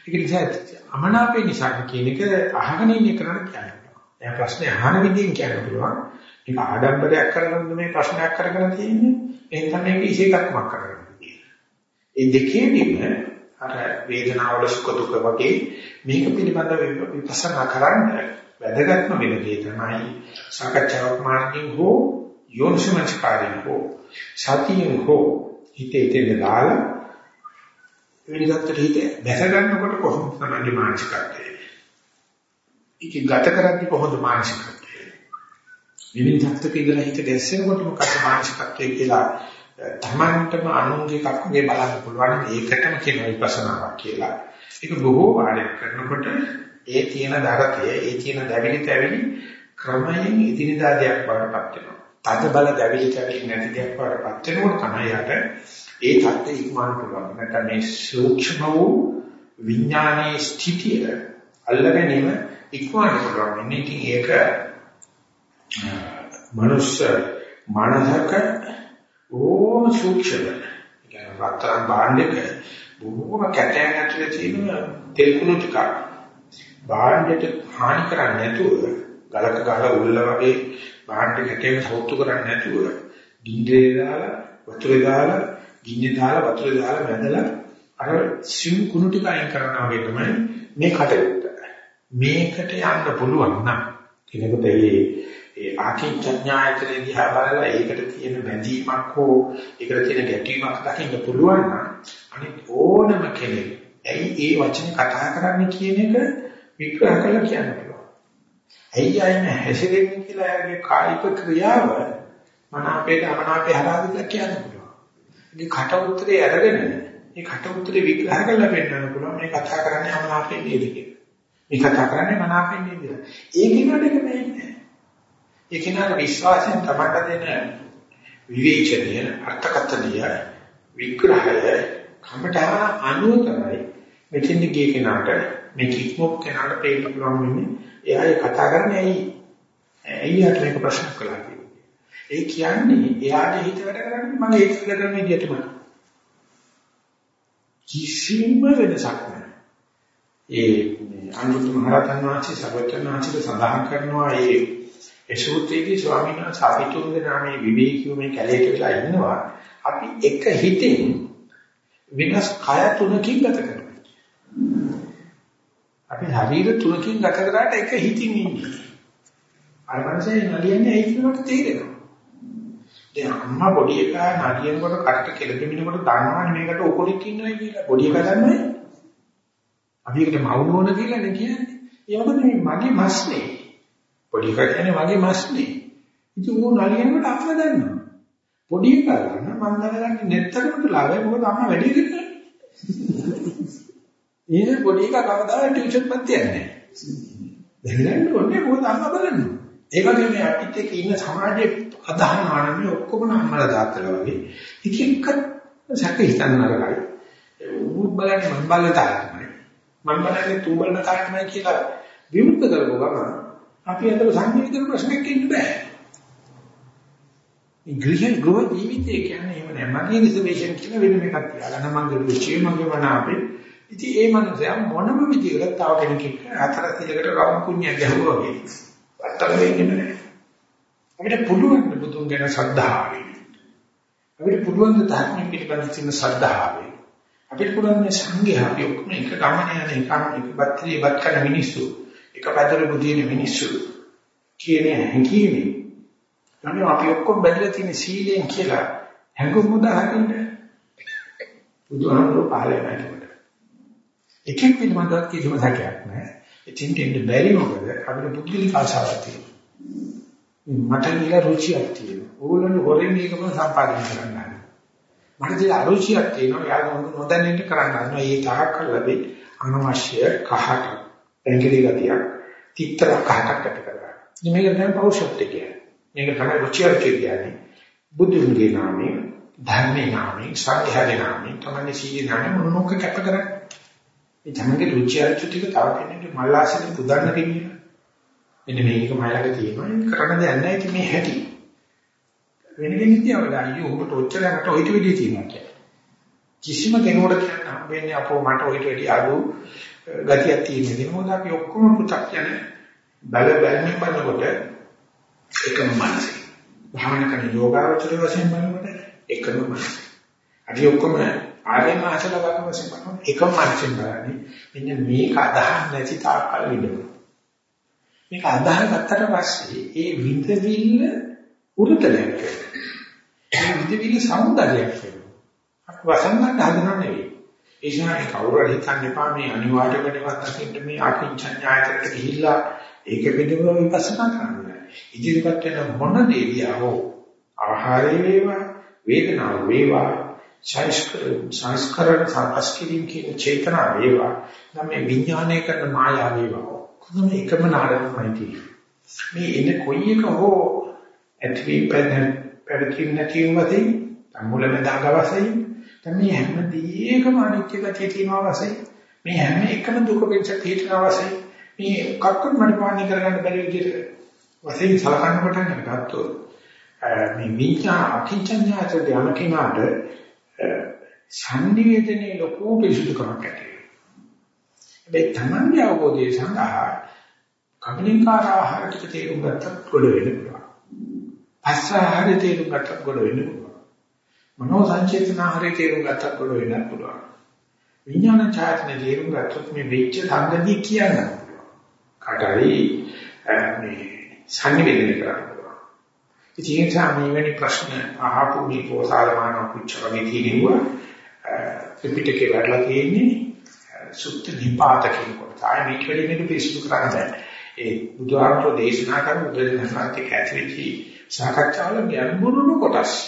ඒක නිසා අමනාපේ නිසා කියන එක අහගෙන ඉන්න කරන්න කියනවා. දැන් ප්‍රශ්නේ අහන විදිහෙන් කියන්න පුළුවන්. ඒක ආඩම්බරයක් කරගන්න මේ ප්‍රශ්නයක් කරගෙන තියෙන්නේ. එහෙනම් මේක ඉසේකක්මක් කරගන්න. ඒ දෙකේදීම අර වේදනාවල සුඛ දුක වගේ මේක පිළිබඳව විපස්සනා කරන්න වැදගත්ම වෙන දේ තමයි සාකච්ඡාවක් මාර්ගයෙන් හෝ යෝනිසමස්කාරයෙන් හෝ සතියෙන් හෝ හිතේ තියෙන දාලා වෙනදත්තට හිත දැස ගන්නකොට කොහොමද තමයි මානසිකත්වය? ඒක ගත කරන්නේ කොහොමද මානසිකත්වය? විවිධ තත්ත්වක ඉඳලා හිත ගැස්සෙනකොට මොකක්ද මානසිකත්වයේ කියලා තමන්ටම අනුන්ගේ කක්කගේ බලන්න පුළුවන් ඒකටම කියන විපස්සනාවක් කියලා. ඒක බොහෝ වාරයක් කරනකොට ඒ තියෙන දරතය, ඒ තියෙන දැවිලි තැවිලි ක්‍රමයෙන් ඉදිරියදා දෙයක් වඩපත් වෙනවා. තද බල දැවිලි තැවිලි නැති දෙයක් වඩපත් වෙනකොට තමයි යට ඒ தත්ත්වය ඉක්මවන්න පුළුවන්. නැත්නම් මේ සූක්ෂම වූ විඥානයේ ස්ථිතිය අල්ලගෙනම ඉක්මවන්න පුළුවන්. ඉන්නේ ඉතින් ඒක මනුෂ්‍ය මානසික ඕම සූක්ෂම. ඒ රත්තරන් භාණ්ඩයක බොහෝම කැටයන් ඇතුලේ තියෙන තෙල් කුණු ටික භාණ්ඩයට හානි කරන්නේ නැතුව ගලක ගහලා උල්ල වගේ භාණ්ඩ කැටයක සෞතු කරන්නේ නැතුව ගින්දේ දාලා වතුරේ දාලා ගින්නේ දාලා වතුරේ දාලා වැදලා අර සිව් කුණු ටික අයින් කරනවා වගේ තමයි මේ කටයුත්ත. මේකට යන්න පුළුවන් නම් කෙනෙකුට ඒ ඒ ආකින්චඥායතන දිහා බලලා ඒකට තියෙන බැඳීමක් හෝ ඒකට තියෙන ගැටීමක් දකින්න පුළුවන් නම් අනිත් ඕනම කෙනෙක් ඇයි ඒ වචනේ කතා කරන්නේ කියන එක විග්‍රහ කරලා කියන්න පුළුවන්. ඇයි අයින හැසිරෙන්නේ කියලා එයාගේ කායික ක්‍රියාව මනාපේට අමනාපේ හරහා කියලා කියන්න පුළුවන්. මේ කට උත්තරේ අරගෙන මේ කට උත්තරේ විග්‍රහ කරලා පෙන්නන්න පුළුවන් මේ කතා කරන්නේ අමනාපේ නේද කියලා. මේ කතා කරන්නේ මනාපේ නේද කියලා. ඒකිනට එක වෙන්නේ ඒ කෙනාට විශ්වාසයෙන් තමයි දෙන විවේචනය අර්ථකථනය විග්‍රහය කමඨා අනුව තමයි මෙතෙන් ගිය කෙනාට මේ කික්මොක් කෙනාට පේන්න පුළුවන් වෙන්නේ. එයා ඒ කතා කරන්නේ ඇයි? ඇයියට මේක ප්‍රශ්න කළා කියන්නේ ඒ කියන්නේ එයාගේ හිත වැඩ කරන්නේ මම ඒක කියලා කරන විදිහටම කිසිම වෙනසක් නැහැ. ඒ අනුරුද්ධ මහරහතන් වහන්සේ සර්වඥාන් වහන්සේ සඳහන් කරනවා ඒ ඒ සූත්‍රයේදී ස්වාමීන් වහන්සේ අපි තුන් දෙනා මේ විවේකීව මේ කැලේට වෙලා ඉන්නවා. අපි එක හිතෙන් වෙනස් කය තුනකින් ගත කරනවා. අපි ශරීර තුනකින් ගත කරාට එක හිතින් ඉන්නේ. අර මනසේ නලියන්නේ ඒ කියනකොට තේරෙනවා. දැන් අම්මා පොඩි එකා නලියනකොට කට කෙලපෙමිනකොට දන්නවනේ මේකට ඔකොලෙක් ඉන්නවයි කියලා. පොඩි එකා දන්නවනේ. අපි එකට මවුනෝන කියලා නේ කියන්නේ. ඒ මොකද මේ මගේ මස්නේ. පොඩි එකා කියන්නේ මගේ මස්නේ. ඉතින් ඌ නලියනකොට අම්මා දන්නවා. පොඩි එකා ගන්න මම දැනගන්නේ නැත්තරකට ලාභයි මොකද අම්මා වැඩි කරන්නේ. ඊයේ පොඩි එකා කවදා ටියුෂන් පත් යන්නේ. දැනගන්න ඕනේ මොකද අම්මා බලන්නේ. ඒ වගේ මේ අපිත් එක්ක ඉන්න සමාජයේ අදහන ආනන්නේ ඔක්කොම අම්මලා දාත්තලා වගේ. ඉතින් එක්ක සැක හිතන්න නරකයි. ඌත් බලන්නේ මම බලන තාලමයි. මම බලන්නේ තු බලන තාලමයි කියලා විමුක්ත කරගො ගමන අපි අතර සංකීර්ණ ප්‍රශ්නයක් ඉන්න බෑ. මේ ගෘහ ගෘහ ජීවිතය කියන්නේ එහෙම නෑ. මගේ රිසර්වේෂන් කියලා වෙන එකක් තියාගන්න මගේ රුචිය මගේ මන අපේ. ඉතින් ඒ මනුස්සයා මොනම විදිහකට තව කෙනෙක් එක්ක අතර තියකට රවුම් කුණ්‍යක් ගැහුවා වගේ. අත්තර වෙන්නේ නෑ. අපිට පුළුවන් බුදුන් ගැන ශ්‍රද්ධාවෙන්. අපිට පුළුවන් ධර්මයෙන් පිළිබඳ තියෙන ශ්‍රද්ධාවෙන්. අපිට පුළුවන් මේ සංඝයා අපි ඔක්කොම එක ගමන යන එක එක බත්තිය බත් කරන මිනිස්සු එක පැදර බුදින මිනිස්සු කියන හැඟීමෙන්. තමයි අපි ඔක්කොම බැඳලා තියෙන සීලයෙන් කියලා හැඟුම් උදාහරින්න බුදුහාමුදුරුවෝ පහල වෙනකොට එකෙක් පිළිබඳව කිසිම සැකයක් නැහැ. ඉතින් දෙන්න බැරි මොකද? අපිට බුද්ධිලික ආශාවක් තියෙනවා. මට නිල රුචියක් තියෙනවා. ඕගොල්ලෝ හොරෙන් මේකම සම්පාදනය කරන්න මට තියෙන අරුචියක් තියෙනවා. යාළුවෝ නොදැනෙන්න කරන්න ගන්නවා ඒ තරක් කරලා අනවශ්‍ය කහට පැංගිලි ගතියක් තිත්තර කහටක් ඇති කරගන්න. ඉතින් මේක තමයි පෞෂත්වය කියන්නේ. මේක තමයි රුචිය කියන්නේ. බුදුන්ගේ නාමයෙන්, ධර්මයේ නාමයෙන්, සංඝයාගේ නාමයෙන්, තමයි සීයේ නාමයෙන් මොනෝක කැප කරන්නේ. මේ තමන්ගේ රුචිය ටික තව කෙනෙක්ගේ මල්ලාසින් පුදන්න දෙන්නේ. මෙන්න මේක මයිලක තියෙනවා. කරන්න දෙයක් නැහැ. ඉතින් මේ හැටි. වෙන කෙනෙක් කියවලා අයියෝ ඔබට ඔච්චරකට ඔයිට වෙඩිය තියෙනවා කියන්නේ. කිසිම කෙනෙකුට කියන්න හම්බෙන්නේ අපෝ මට ඔයිට වෙඩිය අඩු ගතියක් තියෙන ඉතින් මොකද අපි ඔක්කොම පු탁 යන බල බැලමින් බලනකොට එකම මනසයි භාවනා කරන යෝගාවචර වශයෙන් බලනකොට එකම මනසයි අපි ඔක්කොම ආර්යම අසල වගේ වශයෙන් බලනකොට එකම මනසෙන් බලන්නේ මෙන්න මේක අදහන් නැති තාක්කල් විඳිනවා මේක අදහන් ගත්තට පස්සේ ඒ විඳවිල්ල උරුතලයක් වෙනවා ඒ විඳවිල්ල සෞන්දර්යයක් වෙනවා. අපි වසන්නට හදනව නෙවෙයි. ඒ නිසා කවුරු හරි හිතන්න එපා මේ අනිවාර්යයෙන්ම දකින්න මේ අකින්චඤ්ඤායතනට ගිහිල්ලා ඒක පිළිබඳව විපස්සනා කරන්න. ඉදිරිපත් වෙන මොන දේදියා හෝ ආහාරය වේවා වේදනාව වේවා සංස්කරණ සංස්කෘතිය කියන චේතනා වේවා නම් මේ විඥානය කරන මායාව වේවා කොහොම එකම නාඩගමයි තියෙන්නේ මේ එන කොයි එක හෝ ඇති පැවැත්වීම නැතිවම වශයෙන් මුලමදාග වශයෙන් තමයි හැම දෙයකම අනිත්‍ය ගතිය තියෙනවා වශයෙන් මේ හැම එකම දුක වෙච්ච තියෙනවා වශයෙන් මේ කක්කත් මට පාණි කරගන්න බැරි විදිහට වශයෙන් සලකන්න පටන් ගත්තොත් මේ විඥා අකින්චඤ්ඤාත ධ්‍යානකිනාට සංනිවේදනයේ ලොකු පිසුදුකමක් ඇති වෙනවා. මේ තමන්ගේ අවබෝධය සඳහා කබලින්කාර ආහාර ටික තේරුම් ගත්තත් ගොඩ වෙන්න පුළුවන්. අස්සාහාර තේරුම් ගත්තත් ගොඩ වෙන්න පුළුවන්. මනෝ සංචේතන ආහාරය තේරුම් ගත්තත් ගොඩ වෙන්න පුළුවන්. විඥාන ඡායතන තේරුම් ගත්තොත් මේ වෙච්ච සංගතිය කියන්න පුළුවන්. කාටරි මේ සංනිවේදනය කරන්න පුළුවන්. ඉතින් ඒ නිසා මේ වැනි ප්‍රශ්න අහපු මේ පොසාලමාන කුච්චරමේ කියනවා ත්‍රිපිටකේ වැඩලා තියෙන්නේ සුත්ත නිපාත කියන කොට. ආයි මේක වෙලින් මේක පිස්සු කරන්න බෑ. ඒ බුදුහාමුදුරෝ දේශනා කරන බුදුදහමත් එක්ක ඇතිවෙච්ච සාකච්ඡාවල ගැඹුරුම කොටස්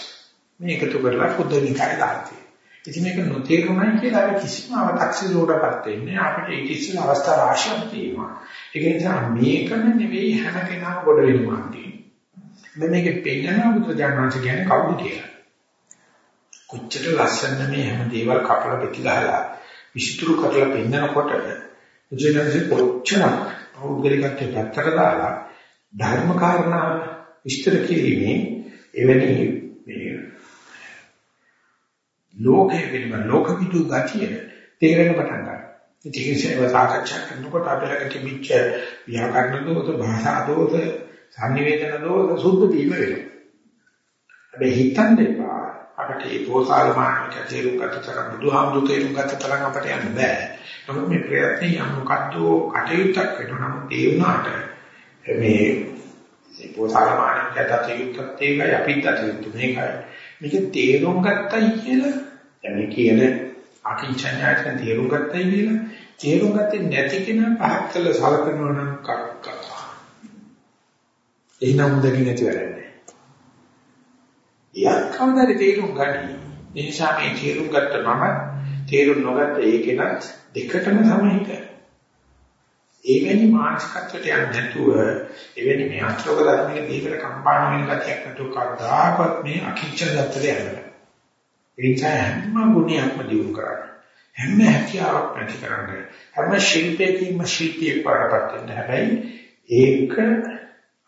මේ එකතු කරලා බුද්ධනිකාය දාලා ඉතින් මේක නොතේරුණයි කියලා අපි කිසිම අව탁සිරුවටපත් වෙන්නේ අපිට ඒක ඉස්සෙල් අවස්ථා රාශියක් තියෙනවා. ඒක නිසා මේකම නෙවෙයි හැම කෙනාම ගොඩ වෙනවා කියන්නේ. මේක පෙන්නන බුදුජානනාංශ කියන්නේ කවුද කියලා. කොච්චර ලස්සන මේ හැම දේවල් කපලා පිටිගහලා විසිතුරු කරලා පෙන්නනකොට බුදුජානනාංශ කොච්චර පෞද්ගලිකත්වයට පැත්තට දාලා ධර්ම කාරණා විස්තර කිරීමේ එවැනි මේ ලෝකයේ වෙනම ලෝක විදු ගතිය තේරෙන පටන් ගන්නවා. ඉතින් ඒක සාකච්ඡා කරනකොට අපිට තිබිච්ච ව්‍යාකරණ දෝෂ, භාෂා දෝෂ, සංනිවේදන දෝෂ සුද්ධ වීම වෙනවා. හැබැයි හිතන්න එපා අපිට ඒ පොසාල මානක තේරුම් ගන්න තරම් බුදුහාමුදුරු තේරුම් ගන්න තරම් අපිට යන්න බෑ. නමුත් මේ ප්‍රයත්නේ යම් මොකද්ද කටයුත්තක් වෙනවා. නමුත් ඒ වුණාට මේ මේ පොසාල මානක තේරුම් ඒකයි අපිට තේරුම් මේකයි. මේක තේරුම් ගත්තයි කියලා දැන් මේ කියන අකිංචඤ්ඤායතන තේරුම් ගත්තයි කියලා තේරුම් ගත්තේ නැති කෙනා පහත් කළ සලකනවා නම් කක්කා. එහෙනම් දෙකින් නැති වැඩන්නේ. යක් කවදාද තේරුම් ගන්නේ? ඒ නිසා මේ තේරුම් ගත්ත මම තේරුම් නොගත්ත ඒකෙනත් දෙකටම සමහිත. එවැනි මානසිකත්වයට යන්නේ නැතුව එවැනි මේ අත්ලෝක ධර්මයේ දීපල කම්පාණ වෙන ගතියක් නැතුව කවදාකවත් මේ අකිච්ඡන දත්තට යන්නේ. ඒ නිසා හැම ගුණයක්ම දියුණු කරන්න. හැම හැකියාවක් නැති කරන්න. හැම ශිල්පයකින්ම ශිල්පියෙක් පාඩපත් වෙන්න. හැබැයි ඒක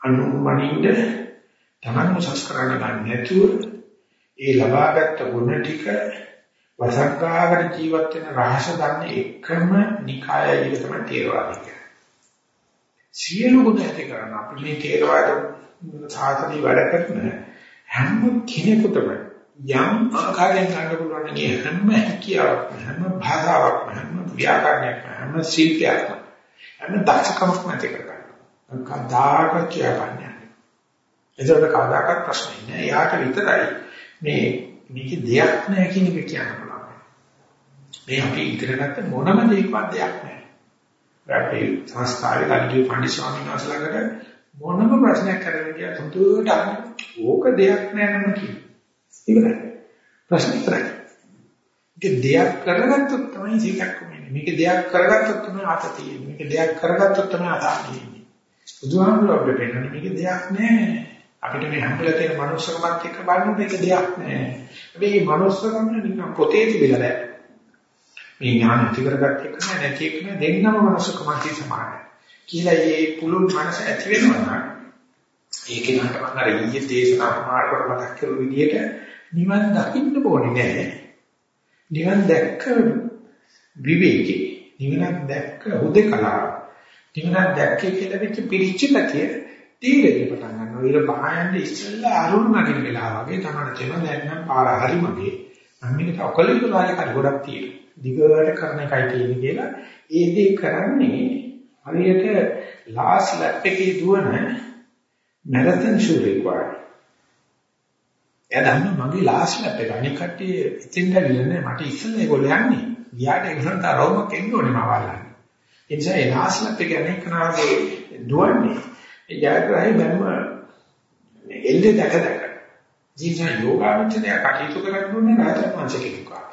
අනුමනින්ද තමන් උසස් කරන්න ගන්න නැතුව ඒ ලබාගත් ගුණ ටික වසංගාකට ජීවත් වෙන රහස දන්නේ එකම නිකායයි ඒක තමයි තේරවාදී සියලු ගුණ ඇති කරන අපිට මේ තේරවාද සාසනي වැඩ කරන හැම කෙනෙකුටම යම් ආකාරයෙන් ගන්න පුළුවන් නේ හැම හැකියාවක්ම හැම භාෂාවක්ම හැම ව්‍යාකරණයක්ම හැම ශිල්පයක්ම හැම දක්ෂකමක්ම ඇති කරගන්න. කදාක කියපන්නේ. ඒකට කදාකත් ප්‍රශ්නේ නෑ. යාට විතරයි මේ මේක දෙයක් නෑ කියන එක කියන්න පුළුවන්. මේ අපි ඉගෙන ගත්ත මොනම දෙයක්වත් දෙයක් නෑ. අපේ සංස්කාරේ කල්ජු පණ්ඩිත ස්වාමීන් වහන්සේලාට මොනම ප්‍රශ්නයක් කරන්න ගියා හුදුට අහන්න ඕක දෙයක් නෑ නම කියන. ඉවරයි. ප්‍රශ්න ඉවරයි. මේක දෙයක් කරගත්තොත් තමයි සීකක් වෙන්නේ. මේක දෙයක් කරගත්තොත් තමයි අත තියෙන්නේ. මේක දෙයක් කරගත්තොත් තමයි අත තියෙන්නේ. බුදුහාමුදුරුවෝ අපිට පෙන්නන්නේ මේක දෙයක් නෑ. අපිට මේ හම්බෙලා තියෙන මනුස්සකමත් එක්ක බලනකොට මේක දෙයක් නෑ. හැබැයි මේ මනුස්සකම නිකන් පොතේ තිබිලා නෑ. මේ ඥාන ඇති කරගත්ත එක නැති එක දෙන්නම මනසකමන්ති සමානයි. කියලා මේ පුළුල් මනස ඇති වෙනවා නම් ඒක නට මම අර ඊයේ දේශනා මාර්ගවල මතක් කරු විදිහට නිවන් දකින්න ඕනේ නෑ. නිවන් දැක්ක විවේකී. නිවන දැක්ක හුදකලා. නිවන දැක්කේ කියලා වෙච්ච පිළිච්ච ගතිය තීරේ පටන් ගන්නවා. ඊට පහයන්ද ඉස්සෙල්ලා අරුණ නගින වෙලාව වගේ තමයි තේරෙනවා දැන් නම් පාර හරි මගේ. මම මේක ඔකලියු වාගේ කඩ ගොඩක් තියෙනවා. දිගට කරන එකයි තියෙන්නේ කියලා ඒ දේ කරන්නේ හරියට ලාස් ලැප් එකේ දුවන මැරතන් ෂූරෙක් වගේ. එයා දන්නවා මගේ ලාස් ලැප් එක අනික කට්ටිය ඉතින් දැවිලා නෑ මට ඉස්සෙල්ලා ඒගොල්ලෝ යන්නේ. ගියාට ඒගොල්ලන්ට රවුමක් එන්න ඕනේ මම වල්ලන්නේ. ඒ නිසා ඒ ලාස් ලැප් එක අනේක නාගේ දුවන්නේ ඒ ජයග්‍රහයි බැලුම එල්ලේ දැක දැක ජීවිත යෝගාවචනය කටයුතු කරන්න ඕනේ රාජ්‍ය වංශික දුකා.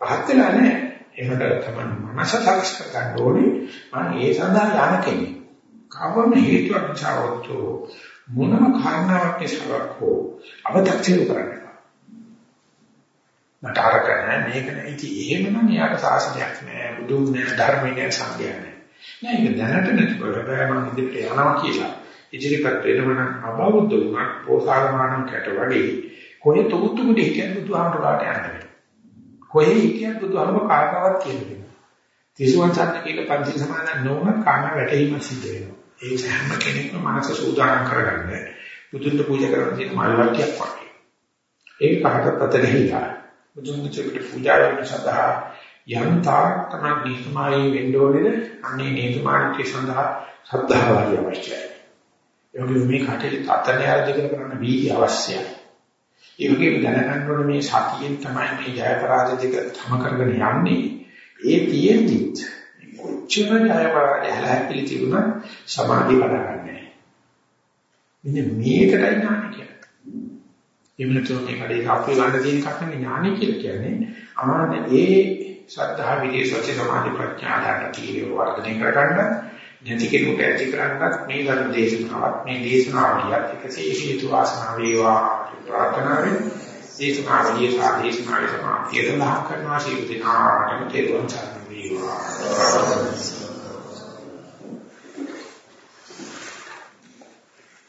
පහත් වෙලා නැහැ. එහෙමද තමයි මනස සකස් කර ගන්න ඕනේ. මම ඒ සඳහා යන කෙනෙක්. කවම හේතුවක් නිසාවත් මොනම කාරණාවක් නිසාවක් හෝ අවතක්සේරු කරන්න. මට අරක නැහැ මේක නැහැ. ඉතින් එහෙමනම් යාට සාසනයක් නැහැ. බුදුන් නැහැ ධර්මයේ නැහැ සංගය නැහැ. නෑ ඒක දැනට නැතිකොට බෑ මම ඉදිරියට යනවා කියලා. ඉදිරියට වෙනවනම් අබෞද්ධ වුණත් පෝසාගමානම් කැට වගේ කොහේ තුමුතු කුටි හිටියත් බුදුහාමරට යන්නේ. කොහේ හිටියත් බුදුහාමර කාටවත් කියන්නේ. තිසුවන් සත්‍ය කියලා පන්ති සමාදන් නොවන කාණ වැටීම සිද්ධ වෙනවා. ඒ හැම කෙනෙක්ම මනස සූදානම් කරගන්න බුදුන්ට පූජා කරන තියෙන මල් වට්ටියක් වගේ. ඒක පහකට අත ගහිලා බුදුන්ගේ චරිත පූජා වෙන සඳහා යම් තාක් තමයි නිසමායි වෙන්න ඕනේද අන්නේ නිසමානිකේ සඳහා ශ්‍රද්ධාව අවශ්‍යයි. ඒ වගේ මේ කටේ අතන ආරම්භ කරන වීර්ය අවශ්‍යයි. ඒ වගේම දැනගන්න ඕනේ මේ සතියෙන් තමයි මේ ජය පරාජය දෙක තම කරගෙන යන්නේ. ඒ තියෙද්දිත් කොච්චර ජය පරාජය හැලහැපිලි තිබුණා සමාධිය වඩන්නේ. මෙන්න මේකටයි ඥාන කියන්නේ. එමුණතෝ මේ කඩේ කාප්පේ ගන්න තියෙන එකක් නෙවෙයි ඥානය කියලා කියන්නේ. අමාන ඒ ශ්‍රද්ධා විදේ සති සමාධි ප්‍රඥා ආකාර කීව වර්ධනය කරගන්න නැති කෙනෙකුට ඇති කරගන්නත් මේ ධර්ම දේශනාවත් මේ දේශනාවලියත් එකසේ හේතු වාසනා වේවා ප්‍රාර්ථනාවෙන් දේශනාවලිය සහ දේශනාවේ සමාප්තිය සඳහා කරනවා ශීල දිනාටම තේරුම් ගන්න වේවා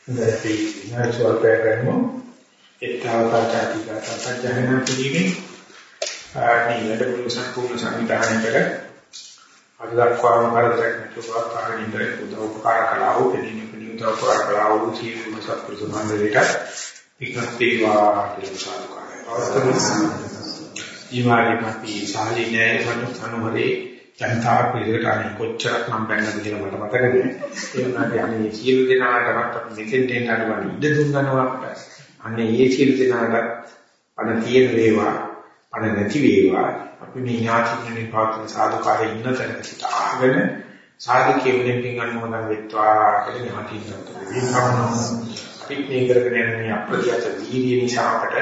දැපි නැචුවල් පැරෙමු එක්තාවතාචාතික සත්‍යයන පිළිමේ ආනීලට පුළුවන් සම්පූර්ණ සංවිධානය කර අද දක්වාම කරදරයක් නැතුව පාරමින් ඉඳලා උදව් උපකාර කළා වූ දෙනිනු පිණිත උපකාර කළා වූ සියලුම සත්පුරුෂ මණ්ඩලයට ඉක්මත් වේවා කියලා සාදුකාරය. අවස්ථාවේ ඊමාරිමපි සාලිනේ සනුහරේ ජනතා පිළිවෙලට අනේ කොච්චරක් මම බැන්නද කියලා මට මතක නෑ. ඒ වුණාට අනේ සියලු දෙනාටවත් අපි මෙතෙන් දෙන්න අනුවන ඉඩ දුන්නවා අපට. අනේ මේ සියලු දෙනාට අන තියෙන වේවා අන නැති වේවා අපි මේ ඥාතිකනේ පාත්‍ර සාධකාරයේ ඉන්න තැනක සිට ආගෙන සාධි කියවෙනින් පින්ගන්න මොනවාද වෙත්වා කියලා ඥාතින්ට විභවන අපි මේ කරගෙන යන මේ අප්‍රත්‍යත වීර්ය නිසා අපට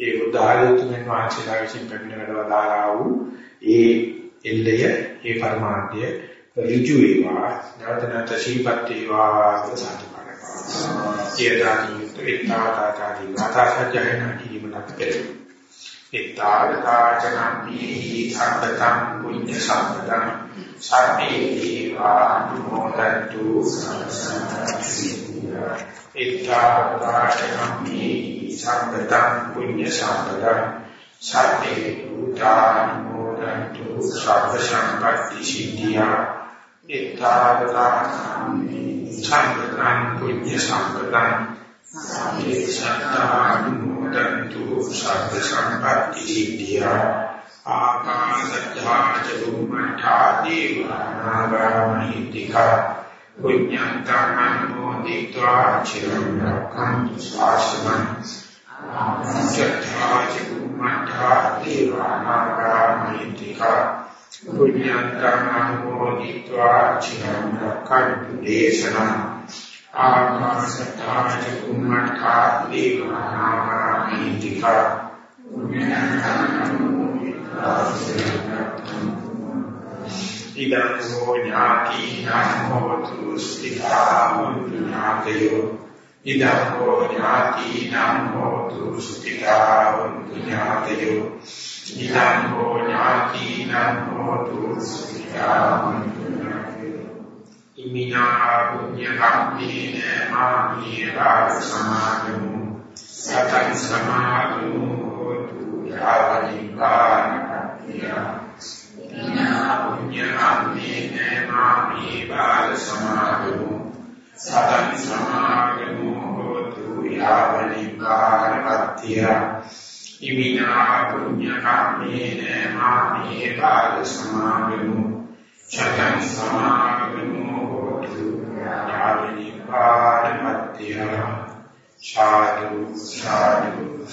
ඒ බුද්ධ ආයතනෙන් වාචිලා විසින් පැමිණ වැඩව දාලා වූ ඒ එල්ලය ඒ පරමාර්ථය ඍජු වේවා නැවත නැවත ශීපත් වේවා කියලා සාධකාරය. සියදාදී යුක්ත විත්තාතාදී ගාථා සජ්ජයන කිරීමක් පෙරේ. ඉත්තාවතාචනම්පි සම්පතං පුඤ්ඤ සම්පතං සම්මේ දීවානුමෝදන්තු ඉත්තාවතාචනම්පි සම්පතං පුඤ්ඤ සම්පතං සම්මේ දුතානුමෝදන්තු සබ්බ සම්පatti සිද්ධියා ඉත්තාවතාචනම්පි සම්පතං පුඤ්ඤ සම්පතං සම්මේ සත්තානුමෝදන්තු මුදන්තු සබ්බ සම්පatti සිද්ධියා ආකාශත්තා චුම්මඨා දීවානාගාමහිතිකා පුඤ්ඤන්තං මොදිत्वा චිරං රක්ඛන්තු ශාසනං ආකාශත්තා චුම්මඨා දීවානාගාමහිතිකා පුඤ්ඤන්තං මොදිत्वा චිරං රක්ඛන්තු දේශනං ආකාශත්තා චුම්මඨා දීවානාගාමීතිකා ඉදං හෝ ඥාති නමෝතු ස්තිකාමු ඥාතයෝ ඉදං හෝ ඥාති නමෝතු ස්තිකාමු ඥාතයෝ ඉදං හෝ ඥාති නමෝතු ස්තිකාමු ඉමිනා පුඤ්ඤ කම්මේන මාමී රාජ සමාගමු සතං සමාගමු හෝතු යාවනිපාන කත්තිය ඉමිනා පුඤ්ඤ කම්මේන මාමී බාල සමාගමු සතං සමාගමු හෝතු යාවනිපාන කත්තිය ඉමිනා පුඤ්ඤ කම්මේන මාමී බාල සමාගමු. සතං සමාගමු ඥානනිපාතමත්‍ය සාදු සාදු.